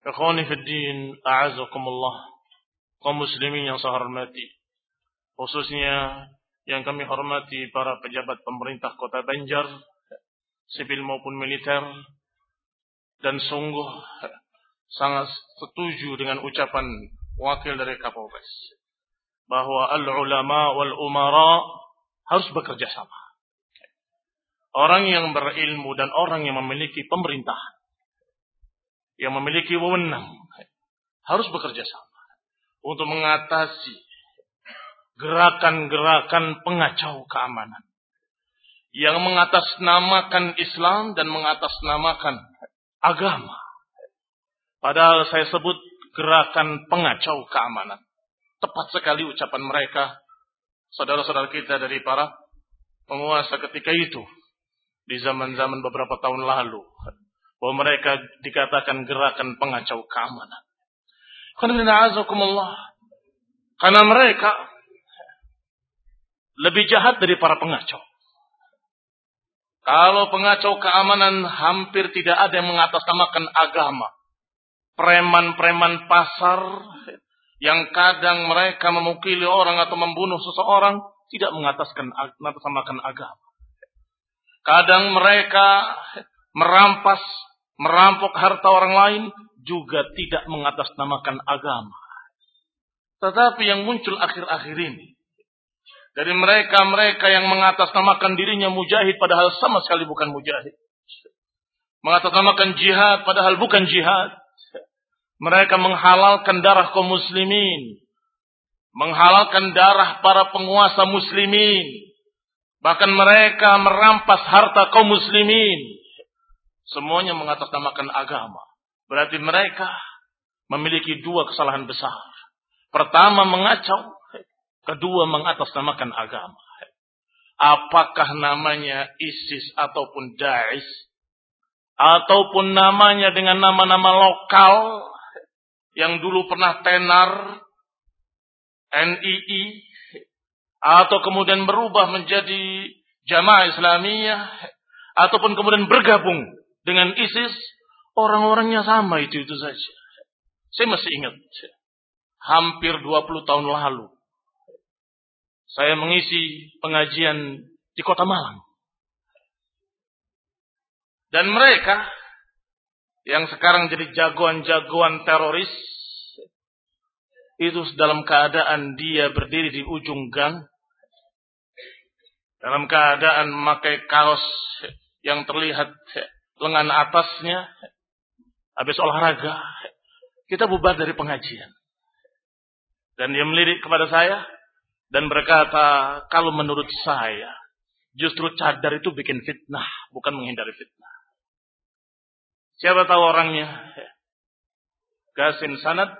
Ikhwani fi din, a'azakumullah. Kaum muslimin yang saya hormati. Khususnya yang kami hormati para pejabat pemerintah kota Banjar, sipil maupun militer, dan sungguh sangat setuju dengan ucapan wakil dari Kapolres bahwa al-ulama wal umara harus bekerja sama. Orang yang berilmu dan orang yang memiliki pemerintahan yang memiliki wewenang harus bekerja sama untuk mengatasi gerakan-gerakan pengacau keamanan yang mengatasnamakan Islam dan mengatasnamakan agama. Padahal saya sebut gerakan pengacau keamanan. Tepat sekali ucapan mereka, saudara-saudara kita dari para penguasa ketika itu, di zaman-zaman beberapa tahun lalu bahwa mereka dikatakan gerakan pengacau keamanan. Karena mereka lebih jahat dari para pengacau. Kalau pengacau keamanan hampir tidak ada yang mengatasnamakan agama. Preman-preman pasar yang kadang mereka memukili orang atau membunuh seseorang tidak mengataskan mengatasnamakan agama. Kadang mereka merampas merampok harta orang lain juga tidak mengatasnamakan agama. Tetapi yang muncul akhir-akhir ini dari mereka-mereka yang mengatasnamakan dirinya mujahid padahal sama sekali bukan mujahid. Mengatasnamakan jihad padahal bukan jihad. Mereka menghalalkan darah kaum muslimin. Menghalalkan darah para penguasa muslimin. Bahkan mereka merampas harta kaum muslimin Semuanya mengatasnamakan agama. Berarti mereka memiliki dua kesalahan besar. Pertama mengacau, kedua mengatasnamakan agama. Apakah namanya ISIS ataupun Daesh ataupun namanya dengan nama-nama lokal yang dulu pernah tenar NII atau kemudian berubah menjadi Jamaah Islamiyah ataupun kemudian bergabung dengan ISIS, orang-orangnya sama itu-itu saja. Saya masih ingat, hampir 20 tahun lalu, saya mengisi pengajian di kota Malang. Dan mereka yang sekarang jadi jagoan-jagoan teroris, itu dalam keadaan dia berdiri di ujung gang, dalam keadaan memakai kaos yang terlihat lengan atasnya, habis olahraga, kita bubar dari pengajian. Dan dia melirik kepada saya dan berkata, kalau menurut saya, justru cadar itu bikin fitnah, bukan menghindari fitnah. Siapa tahu orangnya? Gasin Sanad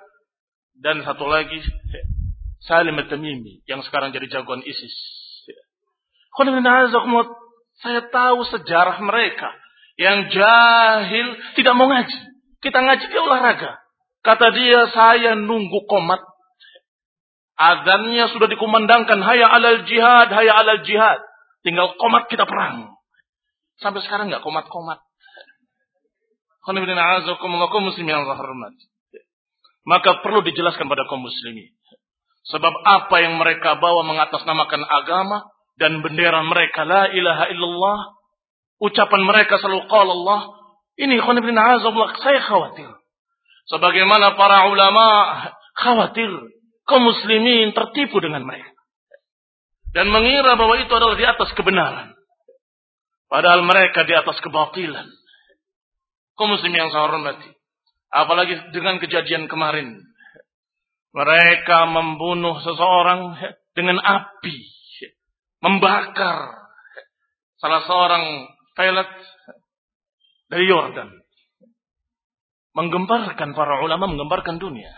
dan satu lagi Salim At-Tamimi yang sekarang jadi jagoan ISIS. Saya tahu sejarah mereka yang jahil tidak mau ngaji. Kita ngaji dia olahraga. Kata dia, saya nunggu komat. Adanya sudah dikumandangkan, haya alal jihad, haya alal jihad. Tinggal komat kita perang. Sampai sekarang nggak komat-komat. Maka perlu dijelaskan pada kaum muslimin. Sebab apa yang mereka bawa mengatasnamakan agama dan bendera mereka la ilaha illallah, ucapan mereka selalu qala Allah. Ini khonibina saya khawatir. Sebagaimana para ulama khawatir kaum muslimin tertipu dengan mereka. Dan mengira bahwa itu adalah di atas kebenaran. Padahal mereka di atas kebatilan. Kaum muslimin yang saya hormati. Apalagi dengan kejadian kemarin. Mereka membunuh seseorang dengan api. Membakar salah seorang pilot dari Yordan menggemparkan para ulama, menggemparkan dunia.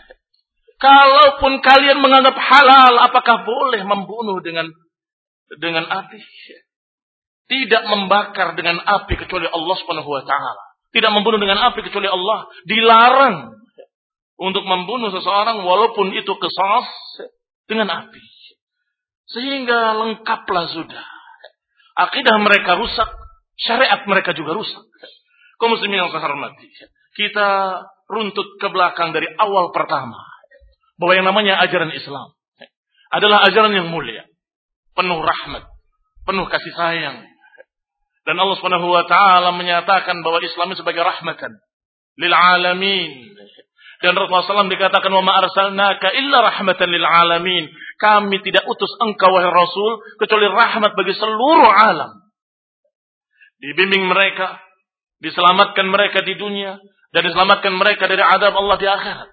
Kalaupun kalian menganggap halal, apakah boleh membunuh dengan dengan api? Tidak membakar dengan api kecuali Allah Subhanahu wa taala. Tidak membunuh dengan api kecuali Allah. Dilarang untuk membunuh seseorang walaupun itu kesas dengan api. Sehingga lengkaplah sudah. Akidah mereka rusak, syariat mereka juga rusak. Kau muslimin yang saya hormati kita runtut ke belakang dari awal pertama. Bahwa yang namanya ajaran Islam adalah ajaran yang mulia. Penuh rahmat. Penuh kasih sayang. Dan Allah Subhanahu wa taala menyatakan bahwa Islam sebagai rahmatan lil alamin. Dan Rasulullah SAW dikatakan arsalnaka illa rahmatan lil alamin. Kami tidak utus engkau wahai Rasul kecuali rahmat bagi seluruh alam. Dibimbing mereka, diselamatkan mereka di dunia, dan diselamatkan mereka dari adab Allah di akhirat.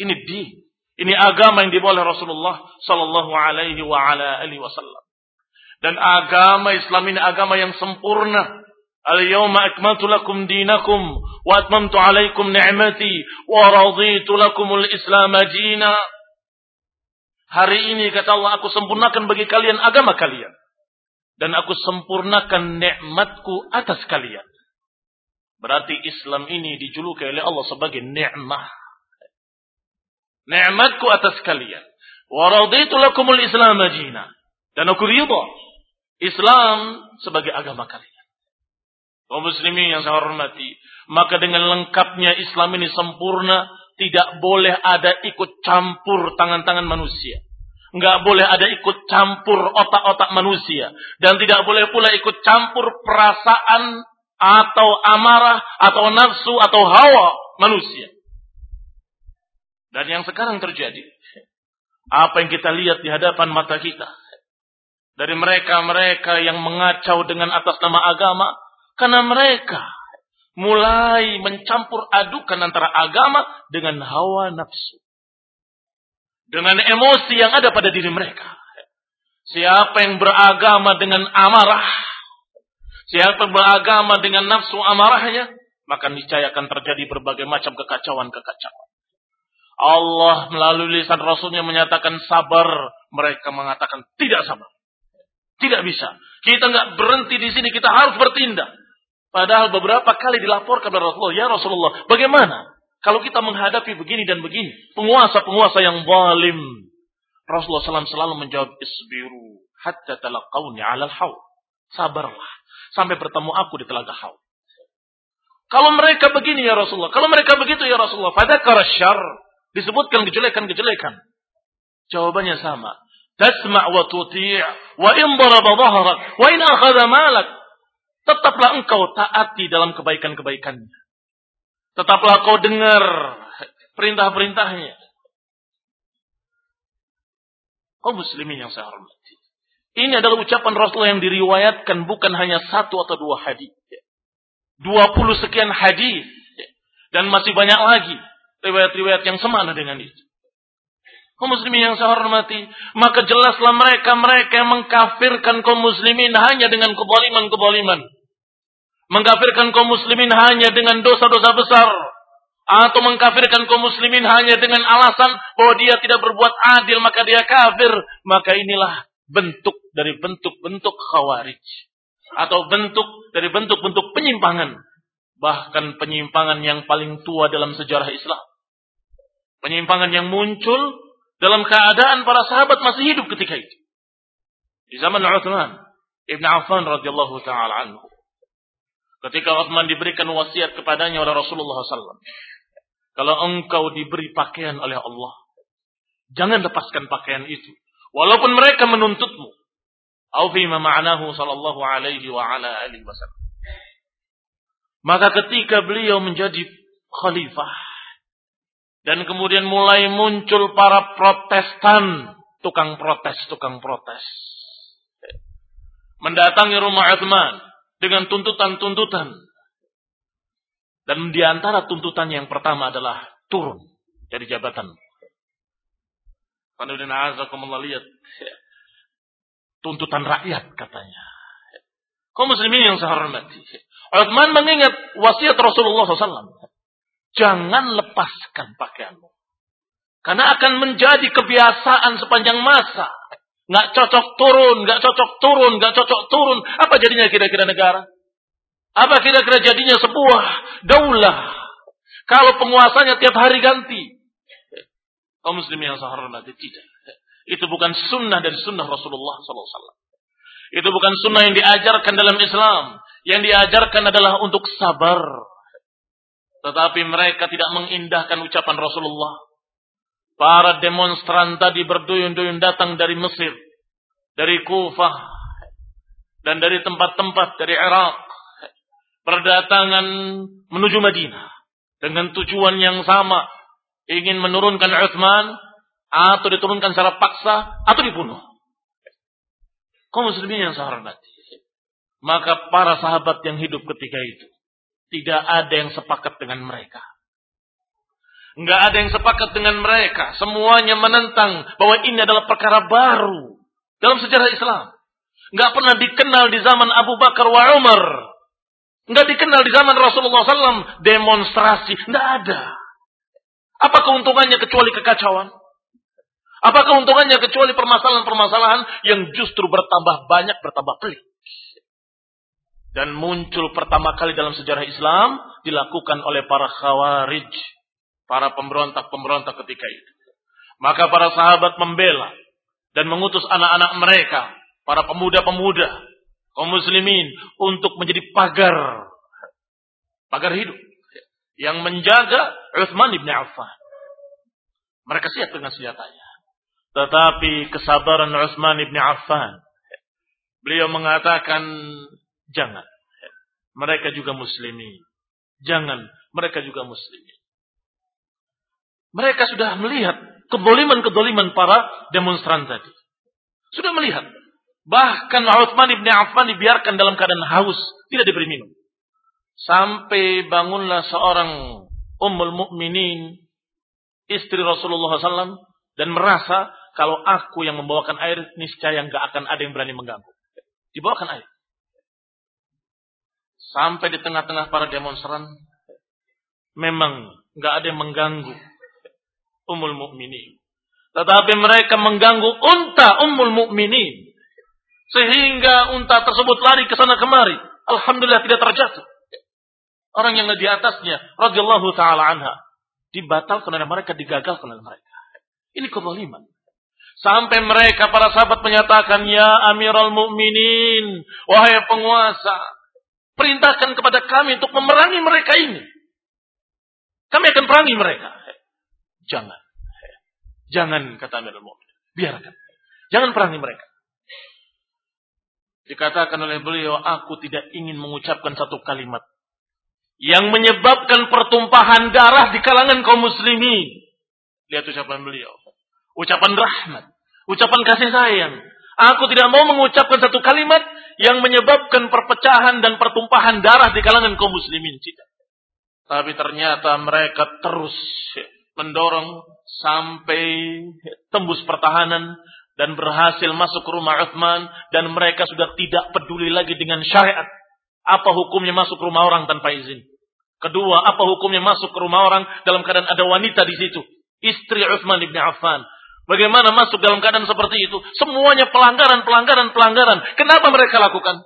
Ini di, Ini agama yang dibawa oleh Rasulullah sallallahu alaihi wa ala alihi wasallam. Dan agama Islam ini agama yang sempurna. Al-yawma akmaltu lakum dinakum wa atmamtu alaikum ni'mati wa raditu lakumul Islam. Hari ini kata Allah aku sempurnakan bagi kalian agama kalian dan aku sempurnakan nikmatku atas kalian. Berarti Islam ini dijuluki oleh Allah sebagai nikmah. Nikmatku atas kalian. Wa raditu lakumul Islam majina. Dan aku ridha Islam sebagai agama kalian. Kaum muslimin yang saya hormati, maka dengan lengkapnya Islam ini sempurna, tidak boleh ada ikut campur tangan-tangan manusia. Enggak boleh ada ikut campur otak-otak manusia. Dan tidak boleh pula ikut campur perasaan atau amarah atau nafsu atau hawa manusia. Dan yang sekarang terjadi, apa yang kita lihat di hadapan mata kita, dari mereka-mereka yang mengacau dengan atas nama agama, karena mereka mulai mencampur adukan antara agama dengan hawa nafsu. Dengan emosi yang ada pada diri mereka. Siapa yang beragama dengan amarah, Siapa beragama dengan nafsu amarahnya, maka niscaya akan terjadi berbagai macam kekacauan-kekacauan. Allah melalui lisan Rasulnya menyatakan sabar. Mereka mengatakan tidak sabar. Tidak bisa. Kita nggak berhenti di sini. Kita harus bertindak. Padahal beberapa kali dilaporkan kepada Rasulullah. Ya Rasulullah, bagaimana? Kalau kita menghadapi begini dan begini. Penguasa-penguasa yang zalim. Rasulullah SAW selalu menjawab, Isbiru hatta talaqawni alal haw. Sabarlah sampai bertemu aku di telaga Haud. Kalau mereka begini ya Rasulullah, kalau mereka begitu ya Rasulullah, pada karasyar disebutkan kejelekan-kejelekan. Jawabannya sama. Tasma' wa tuti' wa in wa in akhadha malak. Tetaplah engkau taati dalam kebaikan-kebaikannya. Tetaplah kau dengar perintah-perintahnya. Kau muslimin yang saya hormati. Ini adalah ucapan Rasulullah yang diriwayatkan bukan hanya satu atau dua hadis. Dua puluh sekian hadis. Dan masih banyak lagi riwayat-riwayat yang semana dengan itu. kaum muslimin yang saya hormati, maka jelaslah mereka mereka yang mengkafirkan kaum muslimin hanya dengan keboliman-keboliman. Mengkafirkan kaum muslimin hanya dengan dosa-dosa besar. Atau mengkafirkan kaum muslimin hanya dengan alasan bahwa dia tidak berbuat adil maka dia kafir. Maka inilah bentuk dari bentuk-bentuk khawarij. Atau bentuk dari bentuk-bentuk penyimpangan. Bahkan penyimpangan yang paling tua dalam sejarah Islam. Penyimpangan yang muncul dalam keadaan para sahabat masih hidup ketika itu. Di zaman Uthman Ibn Affan radhiyallahu taala anhu. Ketika Uthman diberikan wasiat kepadanya oleh Rasulullah SAW. Kalau engkau diberi pakaian oleh Allah, jangan lepaskan pakaian itu. Walaupun mereka menuntutmu. Au fi ma'anahu sallallahu alaihi wa ala alihi wasallam. Maka ketika beliau menjadi khalifah, dan kemudian mulai muncul para protestan, tukang protes, tukang protes. Mendatangi rumah Uthman dengan tuntutan-tuntutan. Dan di antara tuntutan yang pertama adalah turun dari jabatan. Qanudin azakumullah lihat. Tuntutan rakyat katanya. Kau muslimin yang saya hormati. Uthman mengingat wasiat Rasulullah SAW. Jangan lepaskan pakaianmu. Karena akan menjadi kebiasaan sepanjang masa. Nggak cocok turun, nggak cocok turun, nggak cocok turun. Apa jadinya kira-kira negara? Apa kira-kira jadinya sebuah daulah? Kalau penguasanya tiap hari ganti. Kaum muslim yang saya hormati tidak. Itu bukan sunnah dari sunnah Rasulullah SAW. Itu bukan sunnah yang diajarkan dalam Islam. Yang diajarkan adalah untuk sabar. Tetapi mereka tidak mengindahkan ucapan Rasulullah. Para demonstran tadi berduyun-duyun datang dari Mesir, dari Kufah, dan dari tempat-tempat dari Irak. Berdatangan menuju Madinah dengan tujuan yang sama, ingin menurunkan Uthman atau diturunkan secara paksa atau dibunuh. Kau muslimin yang hormati. Maka para sahabat yang hidup ketika itu tidak ada yang sepakat dengan mereka. Enggak ada yang sepakat dengan mereka. Semuanya menentang bahwa ini adalah perkara baru dalam sejarah Islam. Enggak pernah dikenal di zaman Abu Bakar wa Umar. Enggak dikenal di zaman Rasulullah SAW demonstrasi. Enggak ada. Apa keuntungannya kecuali kekacauan? Apa keuntungannya kecuali permasalahan-permasalahan yang justru bertambah banyak, bertambah pelik? dan muncul pertama kali dalam sejarah Islam dilakukan oleh para khawarij, para pemberontak-pemberontak ketika itu. Maka para sahabat membela dan mengutus anak-anak mereka, para pemuda-pemuda, kaum muslimin untuk menjadi pagar pagar hidup yang menjaga Uthman ibn Affan. Mereka siap dengan senjatanya. Tetapi kesabaran Uthman ibn Affan, beliau mengatakan Jangan. Mereka juga muslimin. Jangan. Mereka juga muslimin. Mereka sudah melihat kedoliman-kedoliman para demonstran tadi. Sudah melihat. Bahkan Uthman ibn Affan dibiarkan dalam keadaan haus. Tidak diberi minum. Sampai bangunlah seorang ummul mukminin istri Rasulullah SAW dan merasa kalau aku yang membawakan air niscaya nggak akan ada yang berani mengganggu. Dibawakan air. Sampai di tengah-tengah para demonstran, memang nggak ada yang mengganggu umul mukminin. Tetapi mereka mengganggu unta umul mukminin. Sehingga unta tersebut lari ke sana kemari. Alhamdulillah tidak terjatuh. Orang yang di atasnya, radhiyallahu taala anha, dibatalkan oleh mereka, digagalkan oleh mereka. Ini kezaliman. Sampai mereka para sahabat menyatakan, Ya Amirul Mukminin, wahai penguasa, Perintahkan kepada kami untuk memerangi mereka ini. Kami akan perangi mereka. Jangan. Jangan kata Amirul. Biarkan. Jangan perangi mereka. Dikatakan oleh beliau, aku tidak ingin mengucapkan satu kalimat yang menyebabkan pertumpahan darah di kalangan kaum muslimin. Lihat ucapan beliau. Ucapan rahmat. Ucapan kasih sayang. Aku tidak mau mengucapkan satu kalimat yang menyebabkan perpecahan dan pertumpahan darah di kalangan kaum muslimin. Tidak. Tapi ternyata mereka terus mendorong sampai tembus pertahanan dan berhasil masuk ke rumah Uthman dan mereka sudah tidak peduli lagi dengan syariat. Apa hukumnya masuk ke rumah orang tanpa izin? Kedua, apa hukumnya masuk ke rumah orang dalam keadaan ada wanita di situ? Istri Uthman ibn Affan. Bagaimana masuk dalam keadaan seperti itu? Semuanya pelanggaran, pelanggaran, pelanggaran. Kenapa mereka lakukan?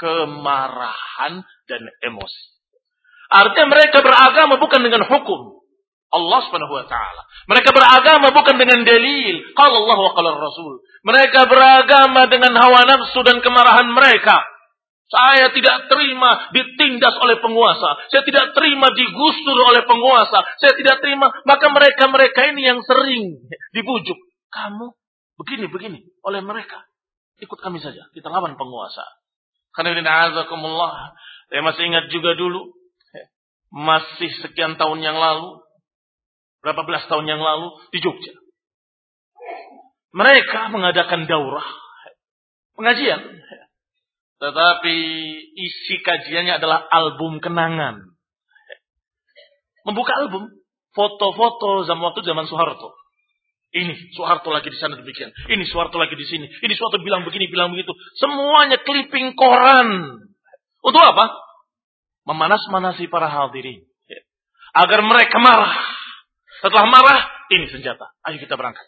Kemarahan dan emosi. Artinya mereka beragama bukan dengan hukum. Allah Subhanahu wa taala. Mereka beragama bukan dengan dalil. Qala Allah wa qala Rasul. Mereka beragama dengan hawa nafsu dan kemarahan mereka. Saya tidak terima ditindas oleh penguasa. Saya tidak terima digusur oleh penguasa. Saya tidak terima. Maka mereka-mereka ini yang sering dibujuk. Kamu begini-begini oleh mereka. Ikut kami saja. Kita lawan penguasa. Karena ini Saya masih ingat juga dulu. Masih sekian tahun yang lalu berapa belas tahun yang lalu di Jogja. Mereka mengadakan daurah, pengajian. Tetapi isi kajiannya adalah album kenangan. Membuka album, foto-foto zaman waktu zaman Soeharto. Ini Soeharto lagi di sana demikian. Ini Soeharto lagi di sini. Ini Soeharto bilang begini, bilang begitu. Semuanya clipping koran. Untuk apa? Memanas-manasi para hadirin. Agar mereka marah setelah marah, ini senjata. Ayo kita berangkat.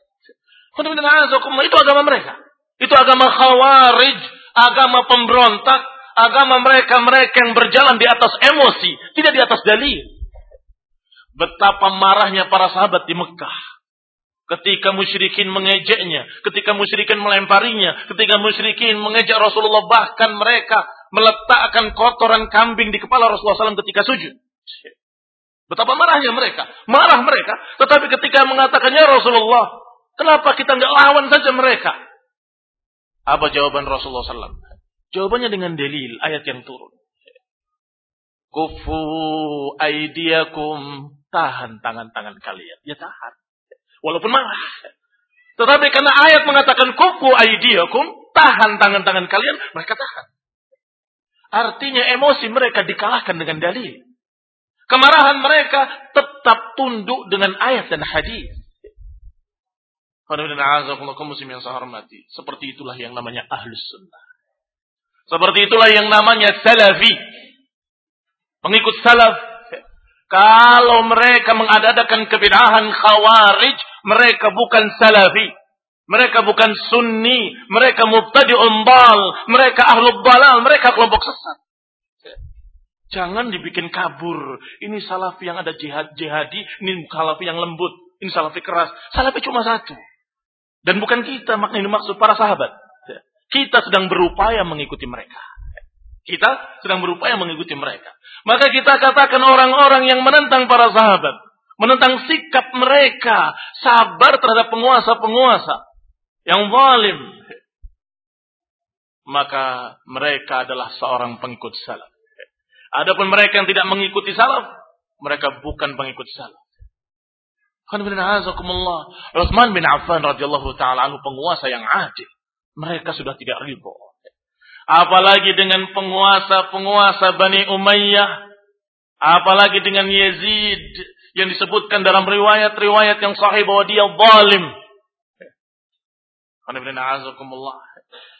Itu agama mereka. Itu agama khawarij, agama pemberontak, agama mereka-mereka yang berjalan di atas emosi, tidak di atas dalil. Betapa marahnya para sahabat di Mekah. Ketika musyrikin mengejeknya, ketika musyrikin melemparinya, ketika musyrikin mengejek Rasulullah, bahkan mereka meletakkan kotoran kambing di kepala Rasulullah SAW ketika sujud. Betapa marahnya mereka. Marah mereka. Tetapi ketika mengatakannya Rasulullah, kenapa kita nggak lawan saja mereka? Apa jawaban Rasulullah SAW? Jawabannya dengan dalil ayat yang turun. Kufu aidiakum. Tahan tangan-tangan kalian. Ya tahan. Walaupun marah. Tetapi karena ayat mengatakan kufu aidiakum. Tahan tangan-tangan kalian. Mereka tahan. Artinya emosi mereka dikalahkan dengan dalil. Kemarahan mereka tetap tunduk dengan ayat dan hadis. Seperti itulah yang namanya ahlus sunnah. Seperti itulah yang namanya salafi. Pengikut salaf. Kalau mereka mengadakan kebidahan khawarij, mereka bukan salafi. Mereka bukan sunni. Mereka mubtadi umbal. Mereka ahlul balal. Mereka kelompok sesat. Jangan dibikin kabur. Ini salafi yang ada jihad jihadi, ini salafi yang lembut, ini salafi keras. Salafi cuma satu. Dan bukan kita, makna ini maksud para sahabat. Kita sedang berupaya mengikuti mereka. Kita sedang berupaya mengikuti mereka. Maka kita katakan orang-orang yang menentang para sahabat. Menentang sikap mereka. Sabar terhadap penguasa-penguasa. Yang zalim. Maka mereka adalah seorang pengikut salaf. Adapun mereka yang tidak mengikuti salaf, mereka bukan pengikut salaf. Utsman bin Affan radhiyallahu taala anhu penguasa yang adil. Mereka sudah tidak ridho. Apalagi dengan penguasa-penguasa Bani Umayyah, apalagi dengan Yazid yang disebutkan dalam riwayat-riwayat yang sahih bahwa dia zalim.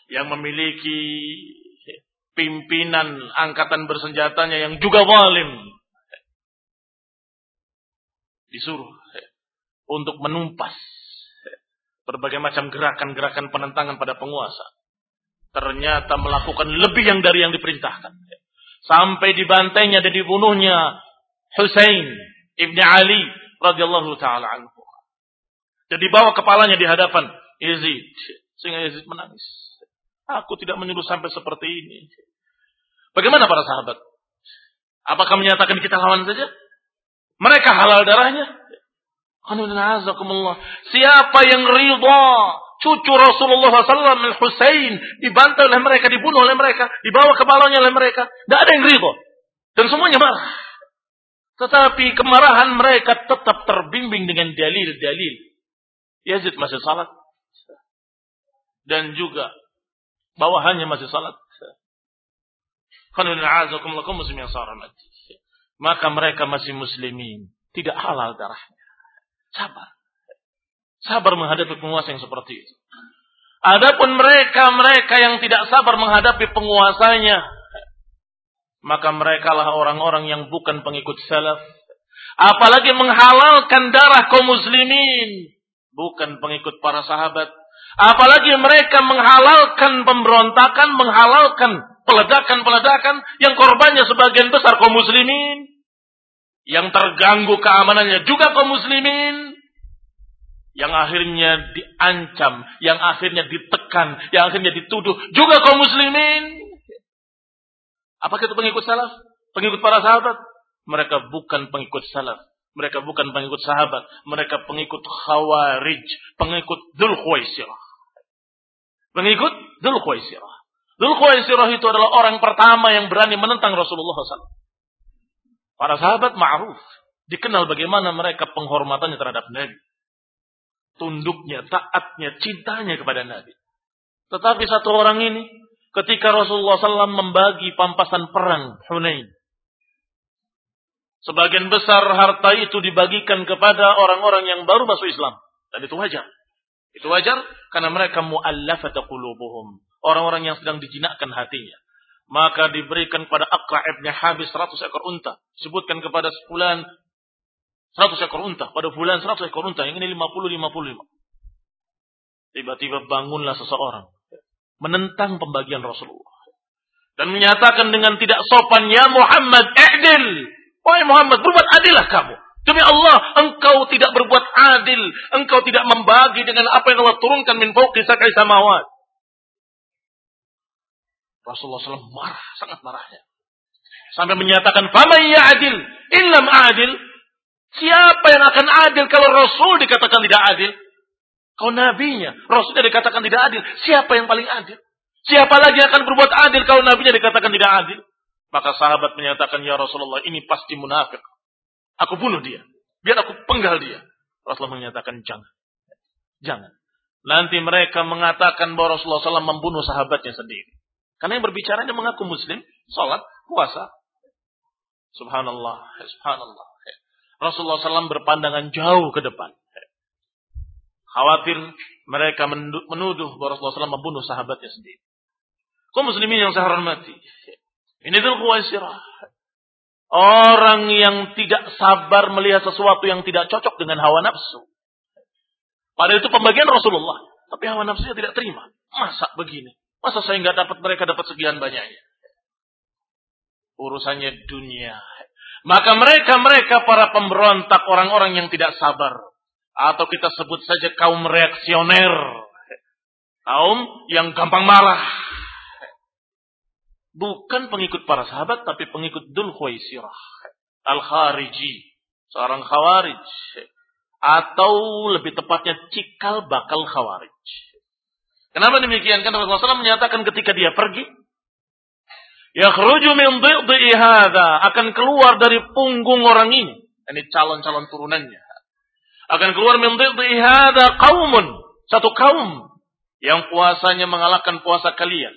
Yang memiliki pimpinan angkatan bersenjatanya yang juga zalim disuruh untuk menumpas berbagai macam gerakan-gerakan penentangan pada penguasa. Ternyata melakukan lebih yang dari yang diperintahkan. Sampai dibantainya dan dibunuhnya Hussein ibni Ali radhiyallahu taala anhu. Jadi bawa kepalanya di hadapan Yazid sehingga Yazid menangis. Aku tidak menyuruh sampai seperti ini. Bagaimana para sahabat? Apakah menyatakan kita lawan saja? Mereka halal darahnya? Siapa yang ridha cucu Rasulullah SAW Al-Husain dibantai oleh mereka, dibunuh oleh mereka, dibawa kepalanya oleh mereka. Tidak ada yang ridha. Dan semuanya marah. Tetapi kemarahan mereka tetap terbimbing dengan dalil-dalil. Yazid masih salat. Dan juga bawahannya masih salat. Maka mereka masih muslimin. Tidak halal darahnya. Sabar. Sabar menghadapi penguasa yang seperti itu. Adapun mereka-mereka yang tidak sabar menghadapi penguasanya, maka mereka lah orang-orang yang bukan pengikut salaf. Apalagi menghalalkan darah kaum muslimin. Bukan pengikut para sahabat. Apalagi mereka menghalalkan pemberontakan, menghalalkan peledakan-peledakan yang korbannya sebagian besar kaum muslimin. Yang terganggu keamanannya juga kaum muslimin. Yang akhirnya diancam, yang akhirnya ditekan, yang akhirnya dituduh juga kaum muslimin. Apakah itu pengikut salaf? Pengikut para sahabat? Mereka bukan pengikut salaf. Mereka bukan pengikut sahabat. Mereka pengikut khawarij. Pengikut Dhul. Pengikut Dhul Khuwaisirah. Dhul Khuwaisirah itu adalah orang pertama yang berani menentang Rasulullah SAW. Para sahabat ma'ruf. Dikenal bagaimana mereka penghormatannya terhadap Nabi. Tunduknya, taatnya, cintanya kepada Nabi. Tetapi satu orang ini ketika Rasulullah SAW membagi pampasan perang Hunain. Sebagian besar harta itu dibagikan kepada orang-orang yang baru masuk Islam. Dan itu wajar. Itu wajar karena mereka mu'allafata qulubuhum. Orang-orang yang sedang dijinakkan hatinya. Maka diberikan kepada Aqra' ibn Habis 100 ekor unta. Sebutkan kepada sebulan 100 ekor unta. Pada bulan 100 ekor unta. Yang ini 50-55. Tiba-tiba bangunlah seseorang menentang pembagian Rasulullah. Dan menyatakan dengan tidak sopan, Ya Muhammad, i'dil. Wahai Muhammad, berbuat adillah kamu. Demi Allah, engkau tidak berbuat adil. Engkau tidak membagi dengan apa yang Allah turunkan min fauqi sakai samawat. Rasulullah SAW marah, sangat marahnya. Sampai menyatakan, Fama adil, illam adil. Siapa yang akan adil kalau Rasul dikatakan tidak adil? Kau nabinya, rasulnya dikatakan tidak adil. Siapa yang paling adil? Siapa lagi yang akan berbuat adil kalau nabinya dikatakan tidak adil? Maka sahabat menyatakan, ya Rasulullah ini pasti munafik. Aku bunuh dia. Biar aku penggal dia. Rasulullah menyatakan jangan. Jangan. Nanti mereka mengatakan bahwa Rasulullah SAW membunuh sahabatnya sendiri. Karena yang berbicaranya mengaku muslim, sholat, puasa. Subhanallah, subhanallah. Rasulullah SAW berpandangan jauh ke depan. Khawatir mereka menuduh bahwa Rasulullah SAW membunuh sahabatnya sendiri. Kau muslimin yang saya hormati. Ini tuh kuasirah. Orang yang tidak sabar melihat sesuatu yang tidak cocok dengan hawa nafsu. Pada itu pembagian Rasulullah. Tapi hawa nafsunya tidak terima. Masa begini? Masa saya nggak dapat mereka dapat sekian banyaknya? Urusannya dunia. Maka mereka-mereka para pemberontak orang-orang yang tidak sabar atau kita sebut saja kaum reaksioner. Kaum yang gampang marah. Bukan pengikut para sahabat, tapi pengikut Dul Khuwaisirah. Al-Khariji. Seorang khawarij. Atau lebih tepatnya cikal bakal khawarij. Kenapa demikian? Karena Rasulullah SAW menyatakan ketika dia pergi, Yakhruju min hadha akan keluar dari punggung orang ini. Ini calon-calon turunannya akan keluar min dhidhi hadza qaumun, satu kaum yang puasanya mengalahkan puasa kalian.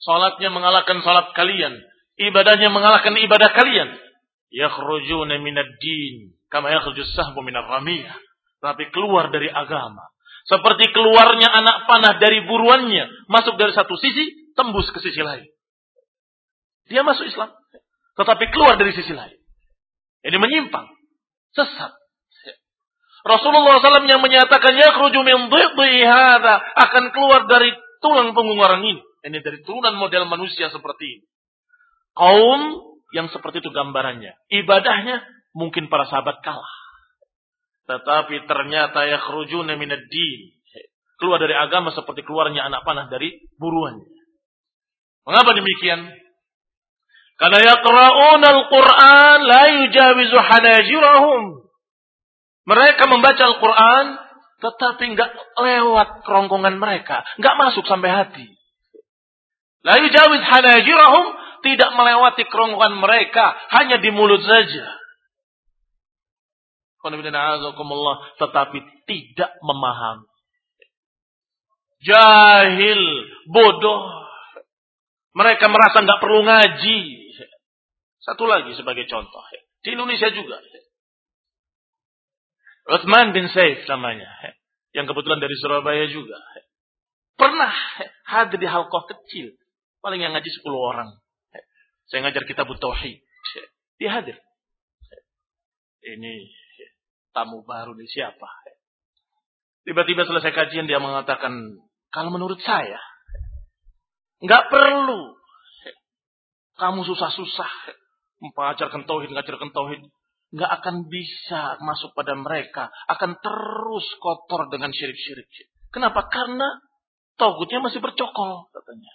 Salatnya mengalahkan salat kalian, ibadahnya mengalahkan ibadah kalian. Yakhrujuna minad din kama yakhrujus sahbu minar ramiyah. Tapi keluar dari agama. Seperti keluarnya anak panah dari buruannya. Masuk dari satu sisi, tembus ke sisi lain. Dia masuk Islam. Tetapi keluar dari sisi lain. Ini menyimpang. Sesat. Rasulullah SAW yang menyatakan ya min dhidhi akan keluar dari tulang punggung orang ini. Ini dari turunan model manusia seperti ini. Kaum yang seperti itu gambarannya. Ibadahnya mungkin para sahabat kalah. Tetapi ternyata ya min ad-din. Keluar dari agama seperti keluarnya anak panah dari buruannya. Mengapa demikian? Karena yaqra'una al-Qur'an la yujawizu hanajirahum. Mereka membaca Al-Quran, tetapi nggak lewat kerongkongan mereka, nggak masuk sampai hati. La yujawid hanajirahum tidak melewati kerongkongan mereka, hanya di mulut saja. Tetapi tidak memahami. Jahil, bodoh. Mereka merasa nggak perlu ngaji. Satu lagi sebagai contoh. Di Indonesia juga. Uthman bin Saif namanya. Yang kebetulan dari Surabaya juga. Pernah hadir di halqah kecil. Paling yang ngaji 10 orang. Saya ngajar kitab Tauhid. Dia hadir. Ini tamu baru nih siapa? Tiba-tiba selesai kajian dia mengatakan, kalau menurut saya, nggak perlu kamu susah-susah mengajarkan tauhid, mengajarkan tauhid nggak akan bisa masuk pada mereka, akan terus kotor dengan syirik-syirik. Kenapa? Karena togutnya masih bercokol, katanya.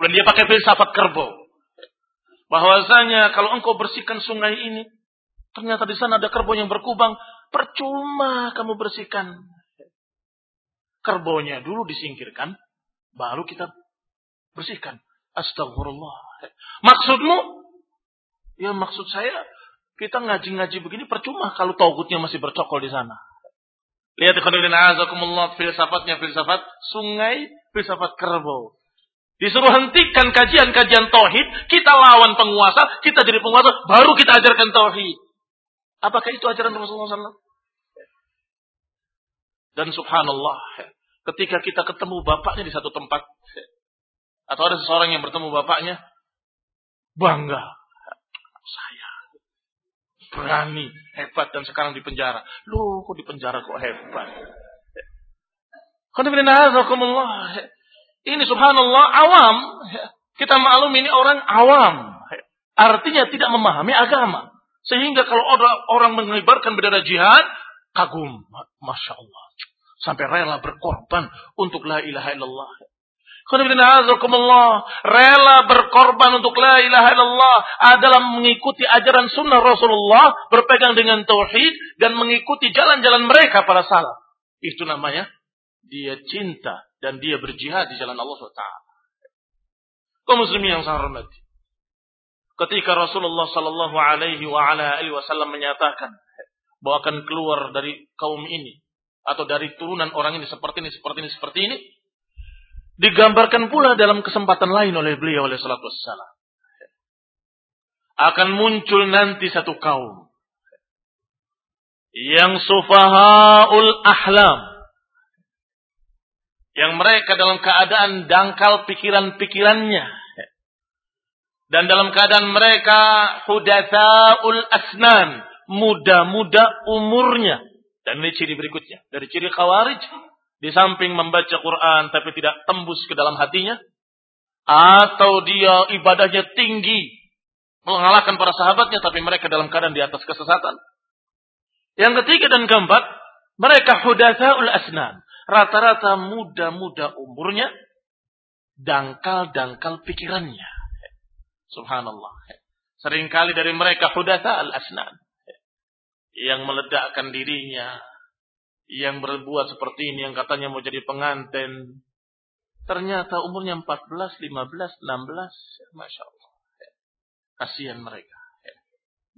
Kemudian dia pakai filsafat kerbau. Bahwasanya kalau engkau bersihkan sungai ini, ternyata di sana ada kerbau yang berkubang, percuma kamu bersihkan. Kerbaunya dulu disingkirkan, baru kita bersihkan. Astagfirullah. Maksudmu? Ya maksud saya kita ngaji-ngaji begini percuma kalau tauhidnya masih bercokol di sana. Lihat khairin azakumullah filsafatnya filsafat sungai, filsafat kerbau. Disuruh hentikan kajian-kajian tauhid, kita lawan penguasa, kita jadi penguasa, baru kita ajarkan tauhid. Apakah itu ajaran Rasulullah SAW? Dan subhanallah, ketika kita ketemu bapaknya di satu tempat, atau ada seseorang yang bertemu bapaknya, bangga berani, hebat dan sekarang di penjara. Loh, kok di penjara kok hebat? Ini subhanallah awam. Kita maklum ini orang awam. Artinya tidak memahami agama. Sehingga kalau orang, mengibarkan bendera jihad, kagum. Masya Allah. Sampai rela berkorban untuk la ilaha illallah. Rela berkorban untuk la ilaha illallah adalah mengikuti ajaran sunnah Rasulullah, berpegang dengan tauhid dan mengikuti jalan-jalan mereka para salaf. Itu namanya dia cinta dan dia berjihad di jalan Allah SWT. Kau muslimin yang sangat hormati. Ketika Rasulullah Sallallahu Alaihi Wasallam menyatakan bahwa akan keluar dari kaum ini atau dari turunan orang ini seperti ini, seperti ini, seperti ini, Digambarkan pula dalam kesempatan lain oleh beliau oleh salatu wassalam. Akan muncul nanti satu kaum. Yang sufahaul ahlam. Yang mereka dalam keadaan dangkal pikiran-pikirannya. Dan dalam keadaan mereka hudathaul asnan. Muda-muda umurnya. Dan ini ciri berikutnya. Dari ciri khawarij di samping membaca Quran tapi tidak tembus ke dalam hatinya, atau dia ibadahnya tinggi, mengalahkan para sahabatnya tapi mereka dalam keadaan di atas kesesatan. Yang ketiga dan keempat, mereka hudatsaul asnan, rata-rata muda-muda umurnya, dangkal-dangkal pikirannya. Subhanallah. Seringkali dari mereka hudatsa al-asnan. Yang meledakkan dirinya, yang berbuat seperti ini yang katanya mau jadi pengantin ternyata umurnya 14, 15, 16 Masya Allah kasihan mereka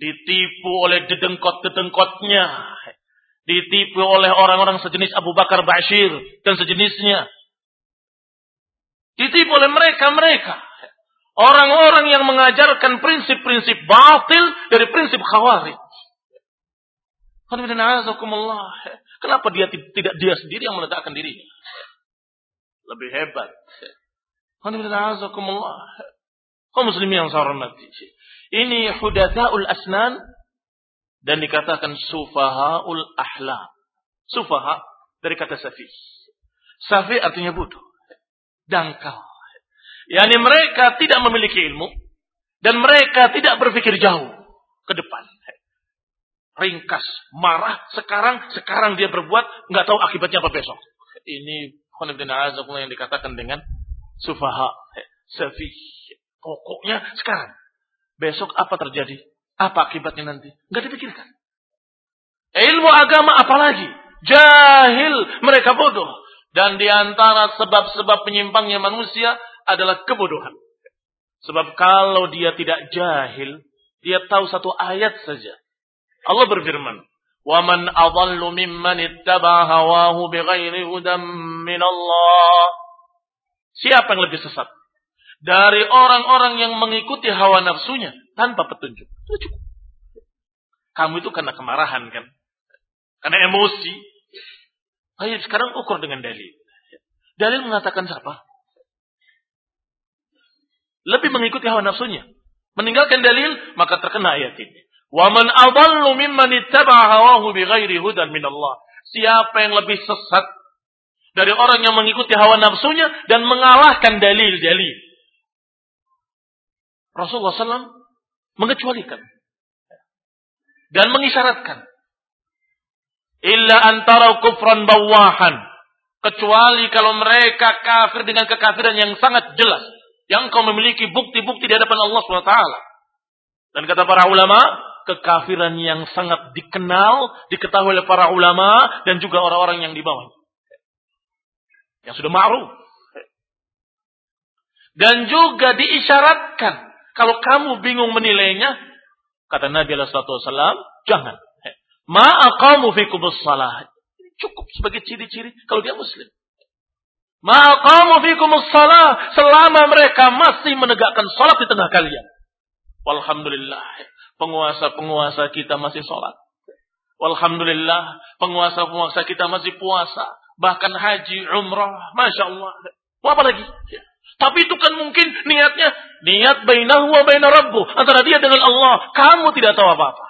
ditipu oleh dedengkot-dedengkotnya ditipu oleh orang-orang sejenis Abu Bakar Bashir dan sejenisnya ditipu oleh mereka-mereka orang-orang yang mengajarkan prinsip-prinsip batil dari prinsip khawarij Kenapa dia tidak dia sendiri yang meletakkan dirinya? Lebih hebat. Kau muslimin yang saya hormati. Ini hudathaul asnan dan dikatakan sufahaul ahla. Sufaha dari kata safi. Safi artinya bodoh. Dangkal. Yani mereka tidak memiliki ilmu dan mereka tidak berpikir jauh ke depan ringkas, marah sekarang, sekarang dia berbuat, nggak tahu akibatnya apa besok. Ini yang dikatakan dengan sufaha, safi. Pokoknya sekarang. Besok apa terjadi? Apa akibatnya nanti? Nggak dipikirkan. Ilmu agama apalagi? Jahil, mereka bodoh. Dan di antara sebab-sebab penyimpangnya manusia adalah kebodohan. Sebab kalau dia tidak jahil, dia tahu satu ayat saja. Allah berfirman, "Wa man adallu mimman ittaba hawahu bighairi hudam min Allah." Siapa yang lebih sesat? Dari orang-orang yang mengikuti hawa nafsunya tanpa petunjuk. Itu cukup. Kamu itu karena kemarahan kan? Karena emosi. Ayo sekarang ukur dengan dalil. Dalil mengatakan siapa? Lebih mengikuti hawa nafsunya. Meninggalkan dalil, maka terkena ayat ini. Man adallu mimman ittaba'a hawahu bighairi hudan min Allah. Siapa yang lebih sesat dari orang yang mengikuti hawa nafsunya dan mengalahkan dalil-dalil. Rasulullah SAW mengecualikan dan mengisyaratkan. Illa antara kufran bawahan. Kecuali kalau mereka kafir dengan kekafiran yang sangat jelas. Yang kau memiliki bukti-bukti di hadapan Allah SWT dan kata para ulama kekafiran yang sangat dikenal diketahui oleh para ulama dan juga orang-orang yang di bawah. Yang sudah ma'ruf. Dan juga diisyaratkan kalau kamu bingung menilainya kata Nabi SAW jangan Ma'aqamu fikumus salah. Cukup sebagai ciri-ciri kalau dia muslim. Ma'aqamu fikumus salah. Selama mereka masih menegakkan salat di tengah kalian. Walhamdulillah. Penguasa-penguasa kita masih salat. Walhamdulillah. Penguasa-penguasa kita masih puasa. Bahkan haji, umrah. Masya Allah. Mau apa lagi? Ya. Tapi itu kan mungkin niatnya. Niat bainahu wa baina rabbu. Antara dia dengan Allah. Kamu tidak tahu apa-apa.